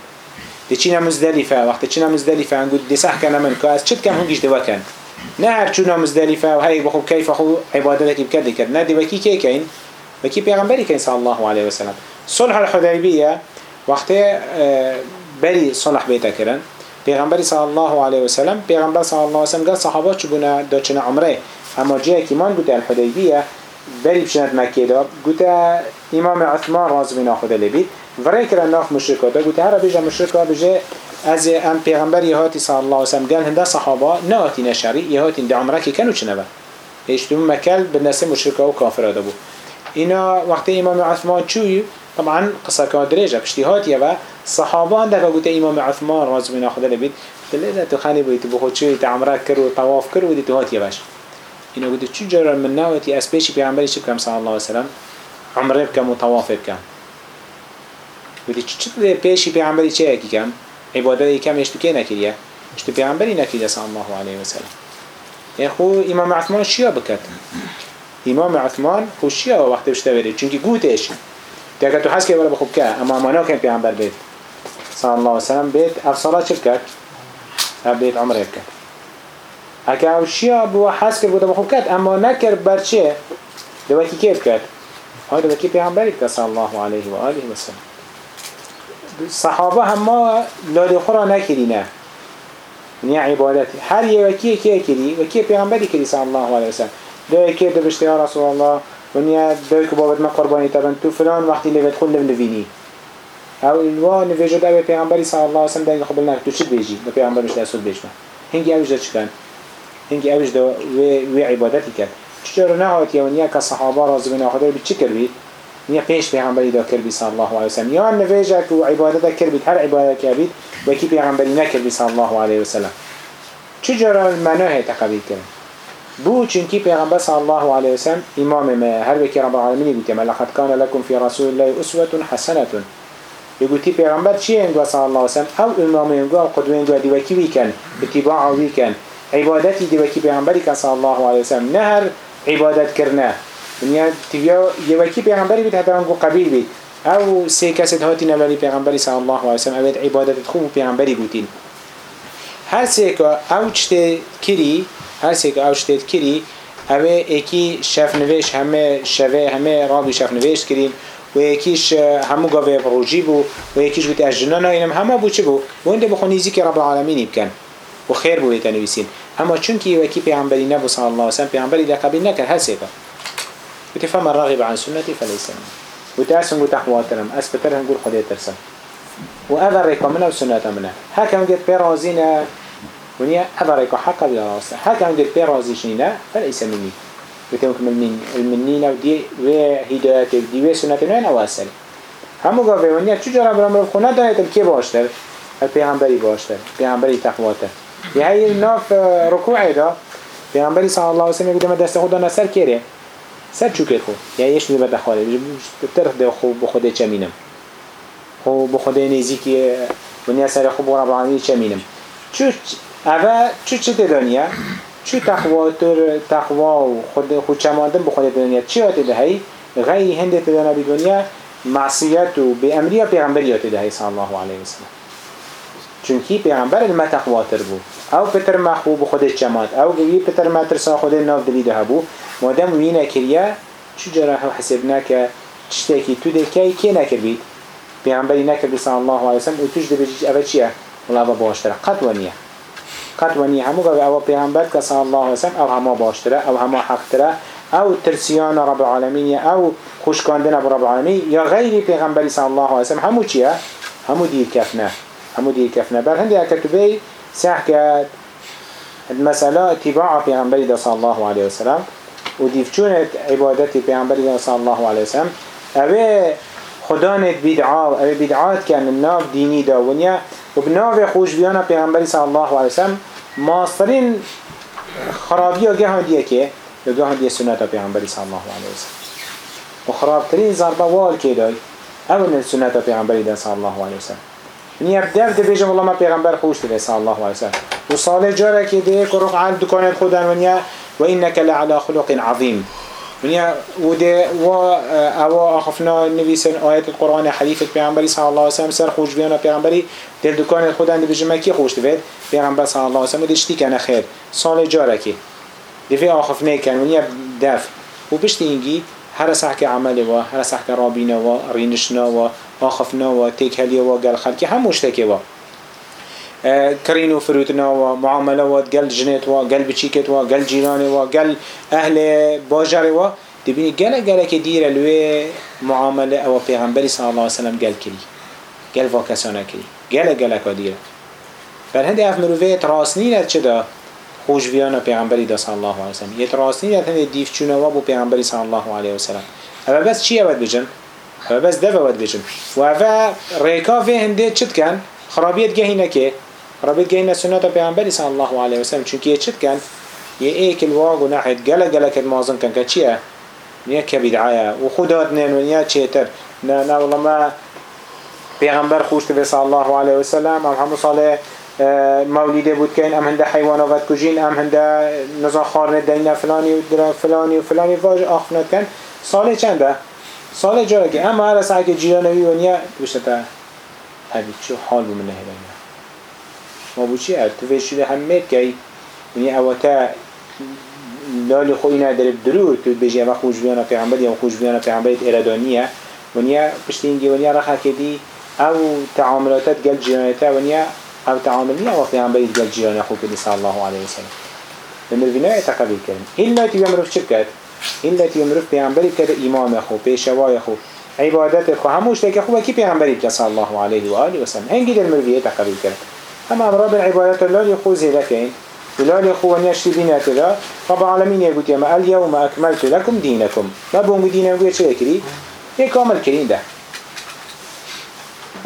دی چینا مزدلفه وقت چینا مزدلفه انگود دی صح کنه من که از چت کم هنگیش دی وکن نه هر چونا مزدلفه و هی بخو کیف خو عبادت کی بکرد کرد. نه دی وکی کی کین وکی پیغمبری کین صلی الله علیه و سلم. صلح الحدیبیه وقت بری صلح بیت کردن پیغمبری صلی الله علیه و سلم پیغمبر صلی الله علیه و سلم قال صحابه چبونه دچنا عمره. اما جه کی مان گوت الحدیبیه بری بشنت مکه دا گوت امام عثمان راز بنا خدا لبید. ورای کرن ناف مشرکاتا گوت هر بیجا مشرکا بیجا از ام پیغمبر یهاتی صلی علیه وسلم گل هنده صحابه نهاتی نشری یهاتی ده عمره که کنو چنبه اشتم مکل بالنسبه مشرکا و کافر بو اینا وقتی امام عثمان چوی طبعا قصه که درجه پشتیهاتیه و صحابه هنده که گوت امام عثمان راز بنا خدا لبید. دلیل تو بخود چوی تعمره کرد و طواف کرد و دی تو هاتیه باش. اینو گفت چی جرا من نوتی از پیشی پیامبری چی بکم صلی الله علیه وسلم عمره بکم و طواف بکم گفت چی چی پیشی پیامبری چی اکی کم عبادت کم اشتو کی نکریه اشتو پیامبری نکریه صلی الله علیه وسلم یه خو امام عثمان شیا بکت امام عثمان خو شیا وقت بشته بری چونکی گوتش دیگه تو حس که ولی بخوب که اما امانا کن پیامبر بید صلی الله علیه وسلم بید افصالات چی بکت بید عمره بکت اگه او شیا بو حس کرد بوده بخوب کرد. اما نکر برچه دوکی که کرد. ها دوکی پیغمبری که صلی الله علیه و آله و سلم. صحابه همه لاد خورا نکری نه. نیا عبادتی. هر یه وکی که کری وکی پیغمبری کری صلی الله علیه و سلم. دو که دو بشتی یا رسول الله و نیا دو که بابت ما قربانی تبن تو فلان وقتی لبت خود لب نوینی. او الوا نویجو دو پیغمبری صلی الله علیه و سلم دنگ خب بلنک تو چی بیجی به پیغمبرش دستود بیجمه هنگی اوش دا چکن؟ هنگی اوش دا وی عبادتی کرد. چطور نهات یا نیا که صحابه رازو بنا خدا چی کردید؟ نیا پیش پیغمبری دا کردی صلی الله علیه وسلم. یا نویجه که عبادت کردید هر عبادت کردید و کی پیغمبری نکردی صلی الله علیه وسلم؟ چجور المناه تقبیل کرد؟ بو چونکی پیغمبر صلی الله علیه وسلم امام ما هر وکی رب العالمین گوتیم لقد کان لكم في رسول الله اسوه حسنه يقولي پیغمبر چی انگو صلی الله علیه وسلم؟ او امام انگو او قدوه دیوکی ویکن اتباع ویکن عبادتی دیوکی پیغمبری که صلی الله علیه وسلم نه هر عبادت کرنه. دنیا تیویا یوکی پیغمبری بید حتی انگو قبیل بید او سه کسد هاتی نلالی پیغمبری صلی الله علیه وسلم اوید عبادت خوب پیغمبری بودین. هر سه که او چته کری هر سه که او چته کری اوه ایکی شف نویش همه شوه همه رابی شف نویش کرین. و یکیش همو گاوه روجی بو. و یکیش بود از جنانا اینم همه بو چه بو؟ و انده بخونیزی که رب العالمینی بکن. و خیر بو تنویسین. اما چون که یکی پیغمبری نبو صلی الله وسلم پیغمبری ده قبیل نکر هر سیکا و فمن راغب عن سنتی فلیس و تاسم گو تحواترم از بترهم گول خودی ترسم. و اذا ریکا منه و سنت منه. هکم گید پیرازینه ونیا اذا ریکا حقا بیا راسته هکم گید پیرازیشینه فلیس منی. بتوك من المنين و دي و هدايتك دي و سنة نوين او اصل همو قاوه ونیا چجا رب رب خونه دانیتم که باشتر؟ الپیغمبری باشتر. پیغمبری تقواتر. یه هی ناف رکوعه دا پیغمبری صلی الله وسلم بودم دست خود دانه سر کره سر چوکت خود. یه یش میبه دخواله ترخ ده خوب بخوده چمینم. خو بخوده نیزی ونیا سر خوب رب العالمین چمینم. چو اوه چو چه دانیه چو تقوا تر تقوا و خود خود چماندن بخود دنیا. چی آتی دهی غی هنده تدانا بی دنیا معصیت و به امری پیغمبریات دهی صلی الله علیه وسلم چونکی پیغمبر الما تقوا تر بو او پتر مخبو بخود چماد او گوی پتر مترسا خود ناف دلی ده بو مادم وینه کریه چو جرا حسب نکه چشتاکی تو ده کی کی نکربید پیغمبری نکرد صلی الله علیه وسلم و توش ده بجیج اوه چیه؟ الله باشتره. قط و نیه قد ونی همو گوی او پیغمبر که صلی الله علیه وسلم او همه باشتره او همه حقتره او ترسیان رب العالمین او خوشکاندن رب العالمین. یا غیری پیغمبری صلی الله علیه وسلم همو چیه؟ همو دیر کفنه همو دیر کفنه بر هندی اکتبه سح کرد المسألة اتباع پیغمبری صلی الله علیه وسلم و دیفچونت عبادتی پیامبری صلی الله علیه وسلم اوه خدا نت بدعا اوه بدعات کن ناف دینی دا ونیا و بناف خوش بیانا پیامبری صلی الله علیه وسلم ماسترین خرابی ها گه دیه که گه دیه سنت پیامبری صلی الله علیه وسلم و خرابترین ضربه وال که دای اول سنت پیامبری دا صلی الله علیه وسلم نیا بدف ده بیجم الله ما پیغمبر خوش ده صلی الله علیه وسلم. و صالح جاره که ده که و اینک لعلا خلق عظیم. ونیا و ده و او اخفنا نویسن آیت القرآن حدیث پیغمبری صلی الله علیه وسلم سر خوش بیانا پیغمبری دل دکانت خودن ده بیجم کی خوش ده پیغمبر صلی الله علیه وسلم دشتی کنه خیر. صالح جاره که. في آخفنه کن ونیا دف. و بشتی اینگی هر سحك و هر سحك و آخفنا و تيك و قال خلقه هم مشتكه كرين وفروتنا و قل جنات وقل و وقل جيران وقل أهل باجر و. تبيني قل قل دير الوي معاملة و پیغمبر صلى الله عليه وسلم قل كري قل فاكسانا كري قل قل كدير فالهند أف مروفيت راسنين چدا خوش ویانا پیغمبری دا صلی الله علیه وسلم یه راستی یه تنه دیف چونه و بو پیغمبری صلی الله علیه وسلم اما بس چی اود بجن؟ اما بس دو اود بجن و اوه ریکا فی هنده چت کن؟ خرابیت گهی نکه خرابیت گهی نسنت پیغمبری صلی الله علیه وسلم چونکه یه چت کن؟ یه ایک الواق و نحید گله گله کد مازن کن که چیه؟ نیه که بدعایه و خودات نین و نیه چیتر نه نه والله ما پیغمبر خوش تبه صلی الله علیه وسلم هم صالح مولده بود که ام هنده حیوانات کجین ام هنده نزا خارن دینه فلانی و در فلانی و فلانی واج آخفنات کن. سال چنده؟ سال جاره که اما هر سعی که جیرانوی و نیا بشته تا هبید چه حال بمنه هلانه ما بو چی؟ اد تو فیشیده همه که ونیا اوتا لالی خوی نداره درور تو بجی اما خوش بیانا پیغمبر یا خوش بیانا پیغمبر ارادانیه ونیا پشتی اینگی ونیا رخه کدی او تعاملاتت گل جیرانتا ونیا او تعامل نیا وقتی هم برید گل جیران خوب کردی صلی الله علیه وسلم بنا اتقبل کردن إلا تيوم رف شبكت إلا تيوم رف پیغمبری کرد. امام خو پیشوای خو عبادت خو هموش تک خو کی پیغمبری کرد صلی الله علیه و آله وسلم هنگی در مروی اتقبل کرد. اما امراب العبادت الله خو زیلکین ولال خو ونشتی بینات لا رب العالمین يقول يا ما اليوم أكملت لكم دينكم ما بونgu دينكم چه کری؟ یه کامل کرین ده.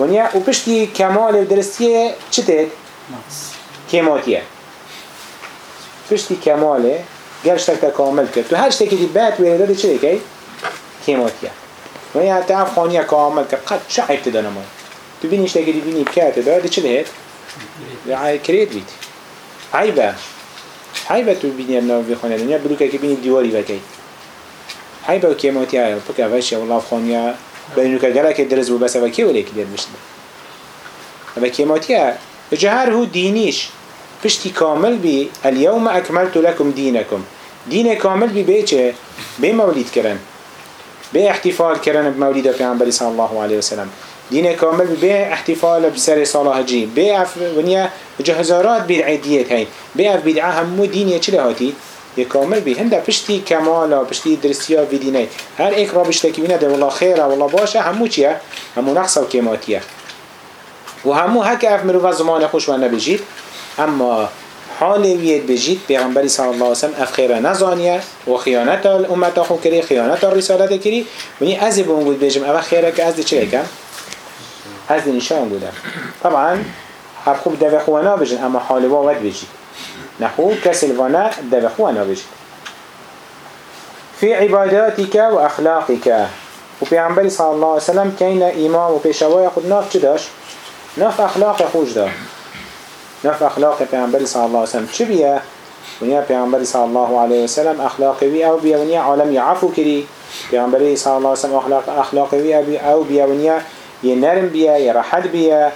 ونیا و پشتی کمال و درستیه چه تید؟ کماتیه پشتی کماله گرشتک تا کامل کرد. تو هر شتکی دید بعد ویره داده چه که؟ کماتیه ونیا حتی افغانیه کامل کرد. قد چه عیب تده نمای تو بینی شتکی دی بینی بکرد داده چه دید؟ کرید بید عیبه. عیبه تو بینی ابنا بخونه دنیا بلوکه که بینی دیواری بکی. عیبه و کماتیه پکه وشه والله افغانیه بينو كجلا كدرز وبس وكي ولا كدير مش ده كيماتيا جهر هو دينيش فشتي كامل بي اليوم أكملت لكم دينكم دين كامل بي بيچه بمولد كرن باحتفال كرن بمولد پیغمبر صلى الله عليه وسلم دين كامل بي احتفال بسر صلاة جي بي اف ونيا جهزارات بدعيديت هين بي اف بدعه همو دينية چله هاتي یه کامل بی هنده پشتی کمالا پشتی درستیا و هر ایک را بشتکی ده والله خیره والله باشه همو چیه؟ همو نقص و کماتیه و همو هک اف مروف زمان خوش و نبجید اما حال وید بجید پیغمبری صلی الله علیه وسلم اف خیره نزانیه و خیانت الامت خو کری خیانت الرسالت کری. و نی از بونگود بجم اف خیره که از چه؟ از نشان بودم طبعا هر خوب دوه خوانا بجن اما حال ود بجید. نحو كسلفانا دبخوا بجد في عباداتك وأخلاقك. وفي عمبال صلى الله عليه وسلم كينا إمام وفي شوايا خد ناف جداش ناف أخلاق يخوش ده ناف أخلاق في عمبال صلى الله عليه وسلم شبيا ونيا في عمبال صلى الله عليه وسلم اخلاق وی أو بیا ونيا عالم يعفو كري في عمبال صلى الله عليه وسلم اخلاق اخلاق وی أو بیا ونيا ينرم نرم يرحد یه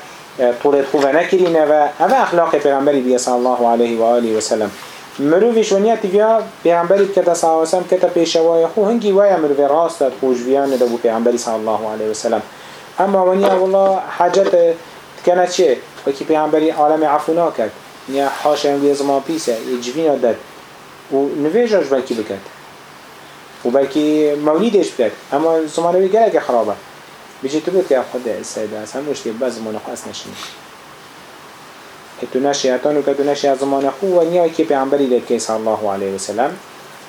طولت خوبه نکرینه و اوه اخلاق پیغمبری بیا صلی الله علیه و آله و سلم. مروفش ونیا تیویا پیغمبری کتا علیه و سلم کتا پیشوای خو هنگی ویا مروف راست داد خوش بیان دبو پیغمبری صلی الله علیه و سلم. اما ونیا والله حاجت کنه چه وکی پیغمبری عالم عفونا کرد. نیا حاشا هنگی زمان پیسه یه جوین داد. و نویجاش بلکی بکرد. و بلکی مولیدش بکرد. اما زمانوی گره خرابه. بيجي تقول يا خدا السيدة أس هم مشتي بس زمان أخو أس نشين كتو نشي أتانو كتو نشي زمان أخو ونيا كي بيعنبري لك صلى الله عليه وسلم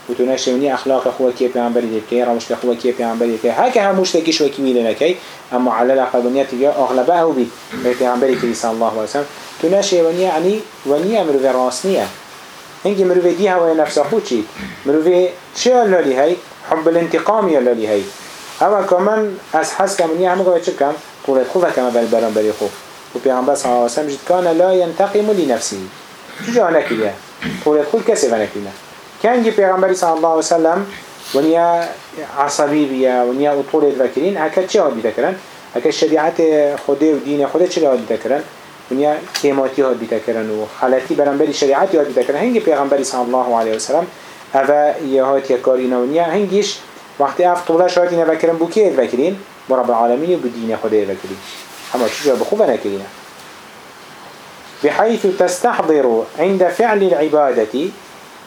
و تو نشونی اخلاق خواه که پیامبری دید که خواه که پیامبری که. هر که هموش تکیش و کیویل نکی اما علل اقلبانیت یا اغلبه او بید به پیامبری که صلی الله علیه وسلم تو نشونی یعنی ونی امر به راستنیه هنگی مروی دی هوای نفس خود چید مروی چه اللالی هی؟ حب الانتقام اللالی هی. اما کمان از حس کمونی همه گوه چه کم؟ طولت خوبه کمه بل بران بری خوب. و پیامبر صلی الله علیه وسلم جد کان لا ينتقم لنفسه چجا نکیه؟ طولت خوب کسی ونکیه كان پیغمبر صلی الله علیه وسلم ونیا عصبی بیا ونیا اطولت وکرین هکا چه هاد بیتا کرن شریعت خوده و دین خوده چه هاد بیتا کرن ونیا کیماتی بیتا کرن و خلطی برانبری شریعتی هاد بیتا کرن هنگی پیغمبر صلی الله علیه وسلم اوه یه هات یک کارینا ونیا هنگیش وقتی اف طوله شاید نوکرن بو که وکرین با رب العالمین و بدین خوده وکرین اما چجا بخوب نکرینه بحيث تستحضر عند فعل العبادة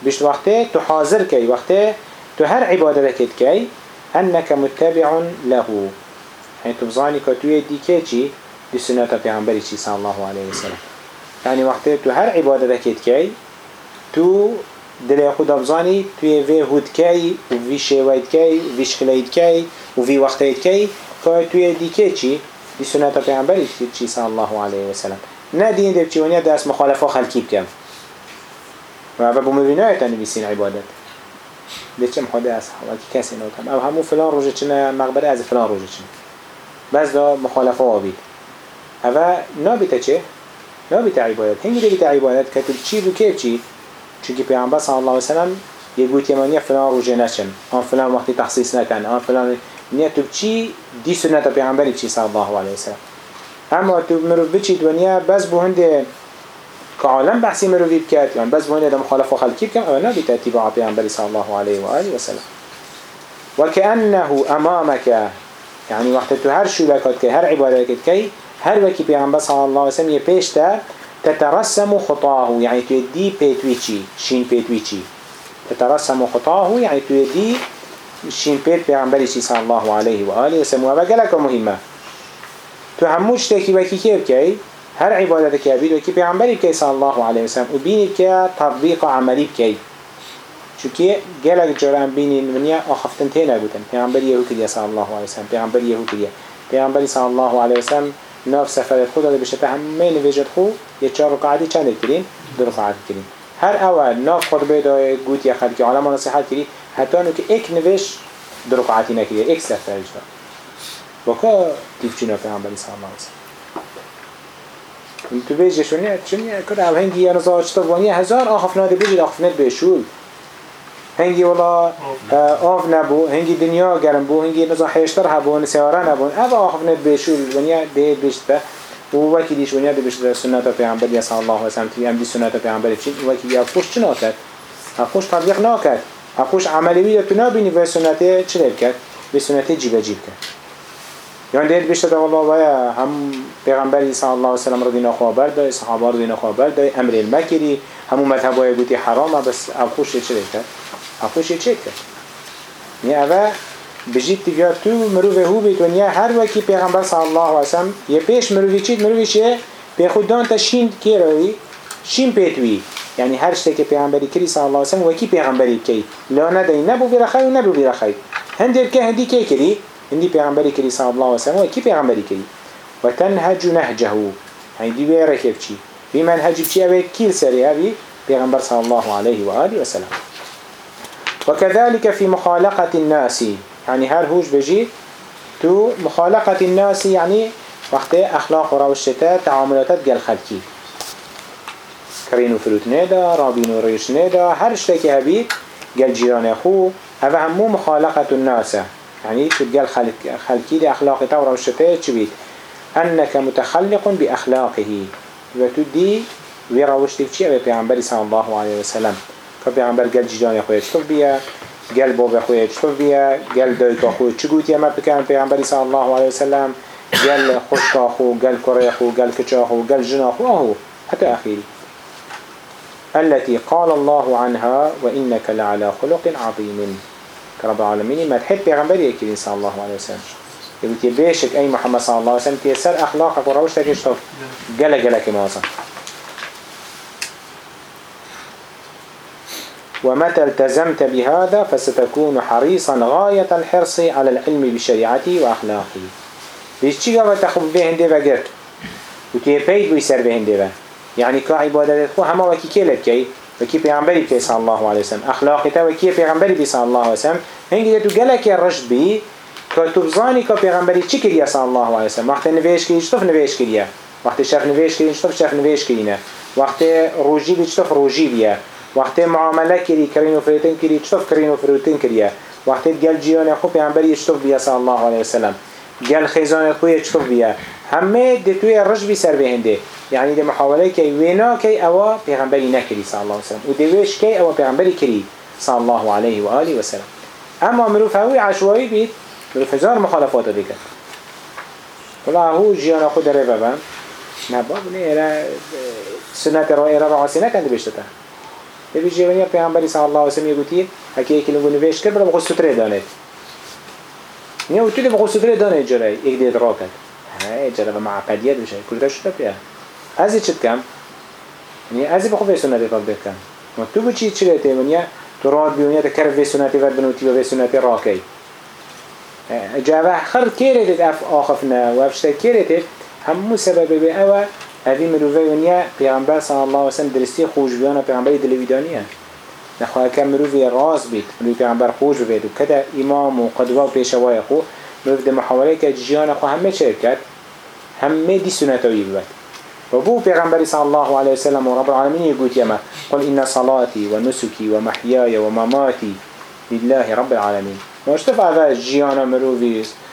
بشت وقته تحاضر كي وقته تهر عبادة كت كي أنك متبع له. يعني تبظاني كتوية دي كيشي دي سنة پیغمبری صلى الله عليه وسلم يعني وقته تهر عبادة كت كي تو دل خود ابزانی توی وی هود کی و وی کی و وی کی و وی وقتید کی که توی دیگه چی؟ دی سنت چی؟ صلی الله علیه و سلم. نه دین دیو چی ونیا دست مخالفه خلقی بکم و با بمبینای تنویسین عبادت. دیچم خدا از وکی کسی نوتم. او همو فلان روزه چنه مقبره از فلان روزه چنه. بس دا مخالفه آبید. اوه نابیتا چه؟ نابیتا عبادت. هنگی دیگه عبادت که تو چی بو که چی؟ چونکه پیامبر صلی الله علیه و سلم یه گویی مانی فلان روزه نشن آن فلان وقتی تخصیص نکن آن فلان نیا تو چی؟ دی سنت پیامبری چی صلی الله علیه و سلم اما تو مرو بچی دنیا بس به که عالم بحثی مرو بید کرد یعنی بس به هنده مخالف و خلقی کم اما نبی تتبع پیامبری صلی الله علیه و آله و سلم. وكأنه أمامك يعني وقت تو هر شو لكت كي هر عبادة كي هر وكي پیغمبر صلى الله عليه وسلم يبيشتا تترسم خطاه يعني تودي بيتويتشي شين بيتويتشي تترسم خطاه يعني تودي شين بيت پیغمبر صلى الله عليه وآله وسلم وبقلك مهمة تو هموش تاكي وكي كيف كي هر عبادة كي وكي پیغمبر كي صلى الله عليه وسلم وبيني كي تطبيق عملي كي چونکه گلک جرام بینین منیا آخفتن تینا بودن پیغمبر یهو کلیه صلی الله علیه وسلم پیغمبر یهو کلیه پیغمبر صلی الله علیه وسلم ناف سفر خود داده بشه. همه نویجت خو یه چهار رکعتی چند کرین دو رکعت کرین هر اول ناف خود بیدا گوت یا خلقی عالم نصیحت کری حتی نو که ایک نویش دو رکعتی نکریه ایک سفر اجرا. وکا تیف چونه پیغمبر صلی الله علیه وسلم تو بیجه شونیه چونیه کرد او هنگی یا چطور وانیه هزار آخف ناده بیجید آخف ند بشول. هنگی ولا آف نبو هنگی دنیا گرم بو هنگی نزا حیشتر هبو نسیاره نبو او آخف ند بشول ونیا ده بشته و وکی دیش ونیا ده بشته سنت پیامبر یا صلی الله و سلم. تی ام دی سنت پیامبر چین وکی یا خوش چنا کرد خوش تطبیق نکرد. خوش عملی بید تو نبینی به سنت چه کرد؟ به سنت جیب جیب کرد. یعنی دید بشته والله ویا هم پیغمبری صلی الله و سلم رضی نخواه برده صحابه رضی نخواه برده امر المکری همو مذهب های گوتی حرامه بس او خوش چه کرد؟ خوش چه کرد نی اوه بجید تیگار تو مروه هو بیت ونیا هر وکی پیغمبر صلی الله علیه وسلم یه پیش مروی چید مروی چیه به خودان تا شین کی روی شین پیتوی یعنی هر شته که پیغمبری کری صلی الله علیه وسلم وکی پیغمبری کی لا ندای نبو برخی و نبو برخی هندر که هندی کی کری هندی پیغمبری کری صلی الله علیه وسلم وکی پیغمبری کری و تنهج نهجه یعنی دی بیره کف چی بی منهج چی اوه کیل سری اوی پیغمبر صلی الله علیه و آله وسلم وكذلك في مخالقة الناس. يعني هر هوش بجي تو مخالقة الناس يعني وقت أخلاق وروشتا تعاملاتات قال خلقي كرين وفلوت نيدا رابين وريش نيدا هر اشتاكي هبيت قال جيران أخو هذا همو مخالقة الناس. يعني تقال خلق خلقي دي أخلاق وروشتا تشبيت أنك متخلق بأخلاقه وتدي ويروشتك شيء بيعنبري صلى الله عليه وسلم فبيعنبر قال جيران أخويا تشتف بيا قال بابا خويا تشتف بيا قال دايك أخويا تشقوت يا ما بكان بيعنبري صلى الله عليه وسلم قال خشك أخو قال كري أخو قال كتش أخو قال جن أخو أهو حتى أخيري التي قال الله عنها وإنك لعلى خلق عظيم كرب العالمين ما تحب بيعنبري يكرين صلى الله عليه وسلم. يقول بيشك أي محمد صلى الله عليه وسلم تيسر أخلاقك وروشتك يشتف قال قال كما وصل ومتى التزمت بهذا فستكون حريصا غاية الحرص على العلم بشريعته وأخلاقه بيش چي قوة تخب به هنده وقرت وتيه بيت بيسر به هنده يعني كعبادات خو هما وكي كيلت كي وكي پیغمبری بی صلی الله علیه وسلم. اخلاقی تا وكي پیغمبری بی صلی الله علیه وسلم. هنگی تو گلک رشد بی که تو بزانی که پیغمبری کریه صلی الله علیه وسلم؟ وقت نویش کری چطف نویش کریه؟ وقت شخ نویش کری چطف شخ نویش کرینه وقت روجی بی چطف روجی بیه؟ وقت معامله کری کرین و فروتن کری چطف کرین و فروتن کریه؟ وقت گل جیان خو پیغمبری چطف بیه صلی الله علیه وسلم. گل خیزان خوی چطف بیه. همه دتوی رش بی سر بهنده يعني ده محاولة كي وينا كي أوا پیغمبري نكري صلى الله عليه وسلم. ودويش كي أوا پیغمبري كري صلى الله عليه وآله وسلم. أما مروف هوي عشوائي بيت مروف هزار مخالفات بك ولا هو جيانا خود رفا بان نباب نيرا سنة رأي رفا عاصينا كان دبشتتا تبي جيوانيا پیغمبري صلى الله عليه وسلم يقولي هكي يكي لنگو نويش كر بلا بخو ستره دانت نيو تولي بخو ستره دانت جرأي ايك ديت راكت هاي جرأي معقديات بشي كل ده شتا بيها ازی چت کم یعنی ازی بخو به سنتی فقط بکن. ما تو بچی چی ته منیا تو راد بیونیا تکرر به سنتی ورد بنوتی و به سنتی راکی جاوا خر کیرت اف آخفنا و افشت کیرت همو سبب به اوا هذه مروفه ونیا پیغمبر صلی الله علیه وسلم درستی خوش بیانا پیغمبر دلویدانیه. نخواه کم مروفی راز بید مروفی پیغمبر خوش بید و کده امام و قدوه و پیشوای خو مروف ده محاوله که جیان خو همه شرکت همه دی سنتوی بود وبو پیغمبر صلى الله عليه وسلم ورب العالمين يقول يما قل إن صلاتي ونسكي ومحياي ومماتي لله رب العالمين واشتف هذا جيانا مروفيس اه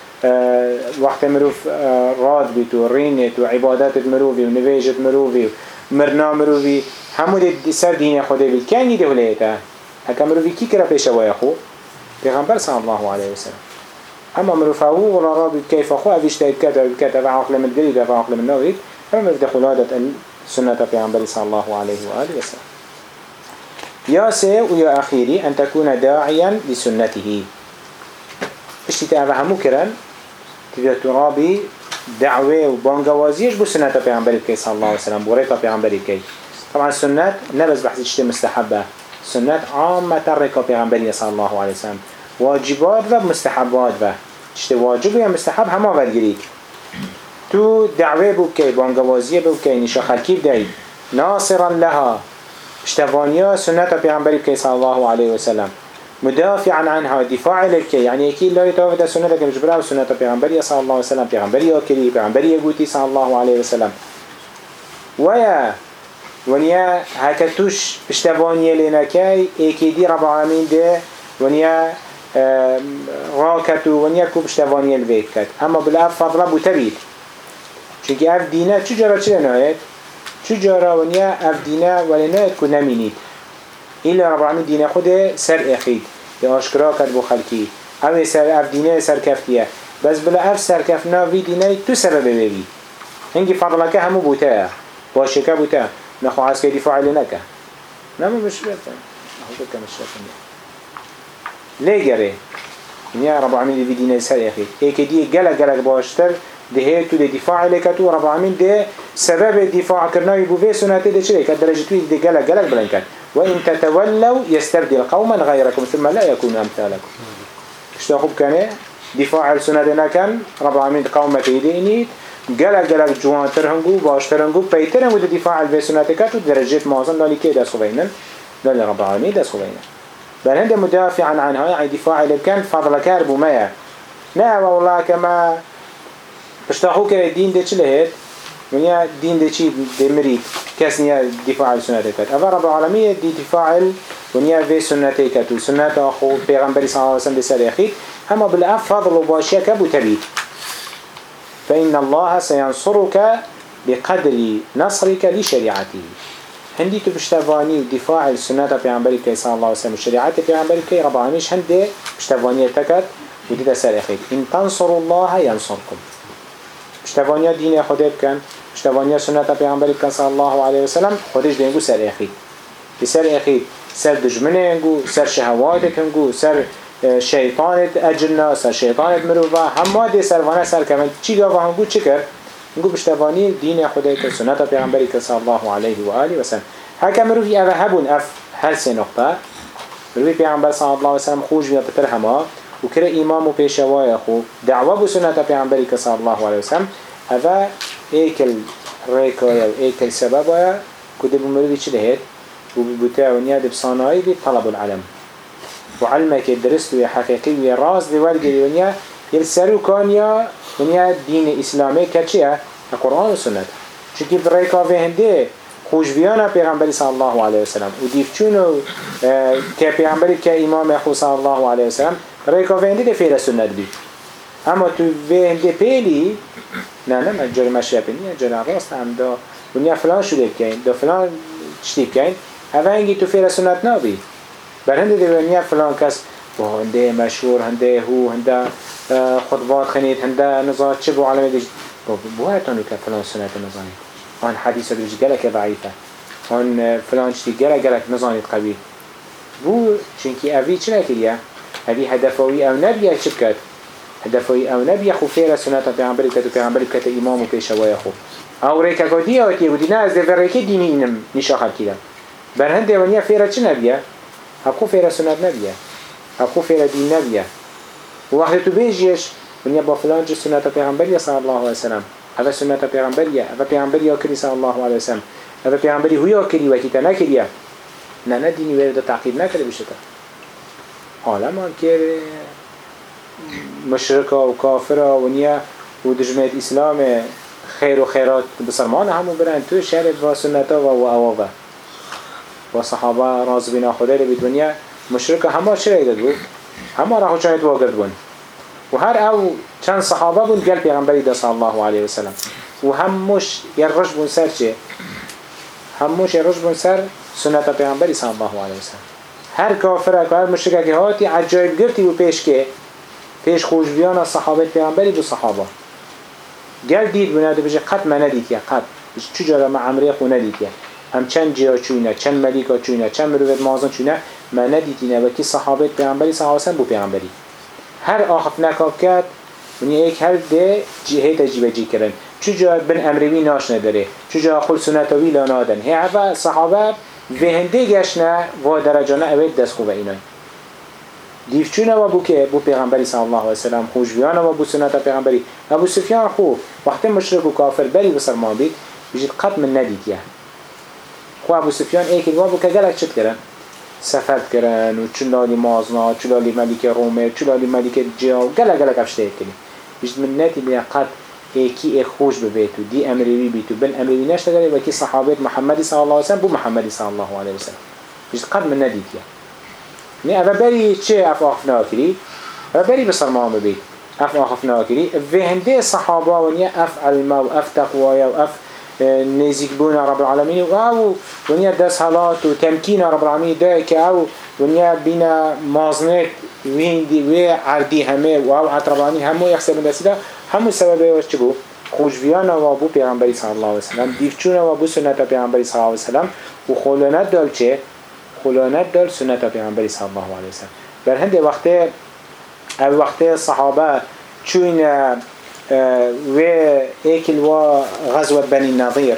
وقت مروف آه راد بيت ورينت وعبادات مروفي ونفيجت مروفي مرنا مروفي همو دي سر دين خده بيت كان يده ليتا هكا مروفي كي كرا بيش ويخو پیغمبر صلى الله عليه وسلم. اما مروفه ولا راد كيف اخو افيش تايد كتا كتا عقل من دليل عقل من نويت هم يفتحوا لادة السنة في صلى الله عليه وآله وسلم. يا سي ويا أخيري أن تكون داعيا لسنته. اشتي تعرفهمو كرن تبدأ ترابي دعوة وبانقوازيش بسنة في صلى الله عليه وسلم بوريطة في طبعا السنة نبز بحث اشتي مستحبة سنة عامة تركة في صلى الله عليه وسلم. واجبات ومستحبات اشتي واجب يا مستحب هما بالجريك تو دعوه بو بکی بانگوازیه بو بکی نشا خلکی بدهی ناصرا لها. اشتفانيا سنة پیغمبری بکی صلى الله عليه وسلم. مدافعا عنها دفاع لكي يعني يكي لا يتوافد سنة كم جبرا سنة پیغمبری صلى الله عليه وسلم. پیغمبری آكري پیغمبری يقوتي صلى الله عليه وسلم. ويا ونيا هكتوش اشتفانيا لنكي ايكي دي رب العالمين ده ونيا راكتو ونيا كوب اشتفانيا الفيكت اما بالأف فضل بو تبيت چونکه اف دینه چجارا چه نهایت؟ چجارا ونیا اف دینه ولی نهایت که نمینید. ایلا رب العالمین دینه خود سر اخید. یا آشکرا کرد بو خلکی او سر اف دینه سر کفتیه بس بلا اف سر کفنا وی دینه تو سبب ببی هنگی فضلکه همو بوته باشکه بوته نخو که دفاع لنکه نمو بيتا نخو بيتا ليه جري يا رب العالمين دي دينا سر اخي هيك دي جلا جلا باشتر. ده تو ده دفاع لكتو رب العالمين ده سبب دفاع كرناوي بو في سنته ده چلي كد درجه توي ده غلق وإن تتولوا يستبدل قوما غيركم ثم لا يكون أمثالكم. اشتاقوا بكانه دفاع السنة كان نكن رب العالمين قوما في ديني قلق قلق جوان ترهنجو باش ترهنجو بيترهنجو دفاع عن كاتو ودرجات موازن لالي كي داس خوينا رب العالمين داس خوينا بل هند مدافعا عنها يعني دفاع كان فضل كاربو مايا نا والله كما اشتاقوا كالدين دي چلهت ونیا دین ده چی ده مرید کس نیا دفاع سنت کرد اول رب العالمین دی دفاع ونیا في سنت کرد و سنت آخو پیغمبری صلی اللہ علیہ وسلم بسر اخید اما بالاف فضل و باشیه کبو تبید فإن الله سينصرك بقدر نصرك لشريعته. هندي تبشتفاني ودفاع السنة پیغمبری که صلی الله علیه وسلم. شریعت پیغمبری که رب العالمین هنده بشتفاني تکد ودي سر اخید إن تنصروا الله ينصركم. پشتوانیا دین خدا بکن پشتوانیا سنت پیغمبر بکن صلی الله علیه و سلم. خودش دینگو سر اخید به سر اخید سر دجمنه انگو سر شهوات انگو سر شیطانت اجلنا سر شیطانت مروفا همه دی سروانه سر کمن. چی گاوه هنگو چی کرد؟ انگو پشتوانی دین خدا که سنت پیغمبر که صلی الله علیه و آله و سلم. هکا مروفی اوه هبون اف هر سه نقطه. مروی پیغمبر صلی الله علیه وسلم خوش بیاد تر هما و کره امام و پیشوای خو دعوه بو سنت پیغمبری که الله علیه وسلم. هذا ایکل ریکایا و ایکل سببایا کده بمروی چی دهید و ببوتا صانعی بی طلب العلم. و علمك درست و حقیقی و راز دی ورگی ونیا یل سرو کانیا ونیا دین اسلامی که چیه؟ قرآن و سنت چونکی بریکا و هنده خوشبیان پیغمبری صلی الله علیه وسلم. و که پیغمبری که امام خو صلی الله علیه وسلم. ریکا و هنده ده فیل سنت بی اما تو و هنده پیلی نه نه من جر مشربه نیه جر راست هم دا ونیا فلان شده بکن دا فلان چتی بکن اوه هنگی تو فیل سنت نابی. بر هنده ده ونیا فلان کس و هنده مشهور هنده هو هنده خطبات خنید هنده نظار چه بو علمه دیش بو هتانو که فلان سنت نظانید آن حدیث رو گلک ضعیفه. آن فلان چتی گلک گلک نظانید قوی. بو چنکی اوی چه نکریه؟ اوی هدفوی او نبیه چه بکد؟ هدفوی او نبیه خو فیر سنت پیغمبری کد و پیغمبری کد امام و پیشوای خو. او ریکا گودی آتی بودی نه از دیور ریکی دینی اینم نیشا خب کیدم بر هنده ونیا فیر چه نبیه؟ هبخو فیر سنت نبیه. هبخو فیر دین نبیه. و تو بیجیش ونیا با فلان سنت پیغمبری صلی الله علیه وسلم. هذا سنة پیغمبریه هذا پیغمبری کری صلی الله علیه وسلم. هذا پیغمبری هویا کری و کیتا نکریه. نه نه دینی ورد تعقیب نکرده بشتا حالا ما که مشرکا و کافرا و نیا و دجمت اسلام خیر و خیرات بسرمان همو برن تو شهر و سنتا و اواغا و صحابه راز بینا خدا رو بدونیا مشرکا همه چرا ایداد بود؟ همه را خوشایت واگرد بون و هر او چند صحابه بون گل پیغمبری دا صلی الله علیه وسلم و هموش یر رش بون سر چه؟ هموش یر رش بون سر سنت پیغمبری صلی الله علیه وسلم هر کافر که هر مشرک که هاتی عجایب گرتی و پیش که پیش خوشبیان صحابه پیغمبری بو صحابه گل دید بونه دو بجه قط من ندید یا قط چجا ما عمری خو ندید یا. هم چند جیا چونه چند ملیکا چونه چند مروت مازن چونه ما ندیدینه و کی صحابه پیغمبری صحابه بو پیغمبری هر آخف نکاب کرد ونیا یک هر ده جهه تجیبه جی کرن چجا بن امروی ناش نداره. چجا خل سنتوی لا نادن. هی هفا صحابه وهنده گشنه و درجانه اوید دست خوبه اینای. دیفچونه و بو که بو پیغمبری صلی الله علیه وسلم خوشبیانه و بو سنت پیغمبری. ابو سفیان خو وقتی مشرک و کافر بری بسر ما بید بجید قط من ندید یه. خو ابو سفیان ایکی و بو که گلک چت کرن؟ سفر کرن و چلالی مازنا چلالی ملیک رومه چلالی ملیک جا و گله گله کفشته کنی بجد من نتی بیا قد ایکی ای خوش ببیتو دی امریوی بیتو بن امریوی نشته داری و کی صحابت محمدی صلی الله علیه وسلم بو محمدی صلی الله علیه وسلم. بجد قد من ندید نه اوه بری چه اف آخف ناکری اوه بری بسر ما ببید اف آخف ناکری و هنده صحابه و نیا اف علما و اف تقوایا و اف نزيك بونا رب العالمين او ونيا دس حالات وتمكين رب العالمين ده كأو ونيا بينا مازنت وين دي وي عردي همه. او عط رب العالمين همو يحسب دسي ده همو سببه وش چبو خوشبيانا و ابو پیغمبری صلی الله علیه وسلم دیفچونا و ابو سنت پیغمبری صلی الله علیه وسلم و خلونت دال چه؟ خلونت دال سنت پیغمبری صلی الله علیه وسلم در هند وقت او وقت صحابه چون و ایکل و غزوة بني النظير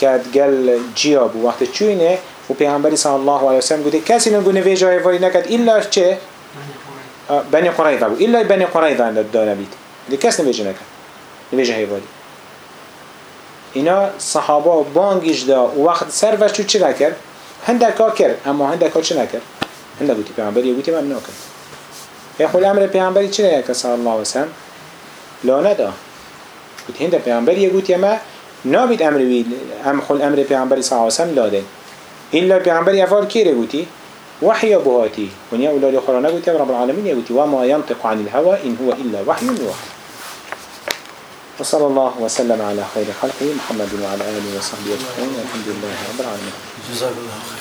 كاد قال جياب وقت چوينه و پیغمبری صلی الله علیه وسلم گوده کسی نگو نویجه هیواری نکد الا چه؟ بني قريضة بو الا بني قريضة عند دا نبید دی کس نویجه نکد نویجه هیواری اینا صحابه بانگیش دا وقت سر و چو چه نکر؟ هنده کا کر اما هنده کا چه نکر؟ هنده گوتی پیغمبری گوتی من نکر یا خود امر پیغمبری چه نکر صلی الله وسلم لا ندا. قلت هند پیامبر یه گوت ما نابید امر وی ام خل امر پیامبری صلی الله علیه و سلم لاده الا پیامبر افعال کیره گوتی؟ وحی بهاتی ونیا اولاد قرآن گوتی رب العالمین یه گوتی. و ما ينطق عن الهوى ان هو الا وحی يوحى وصلى الله وسلم على خير خلقه محمد وعلى آله وصحبه أجمعين. والحمد لله رب العالمين.
جزاك الله خير.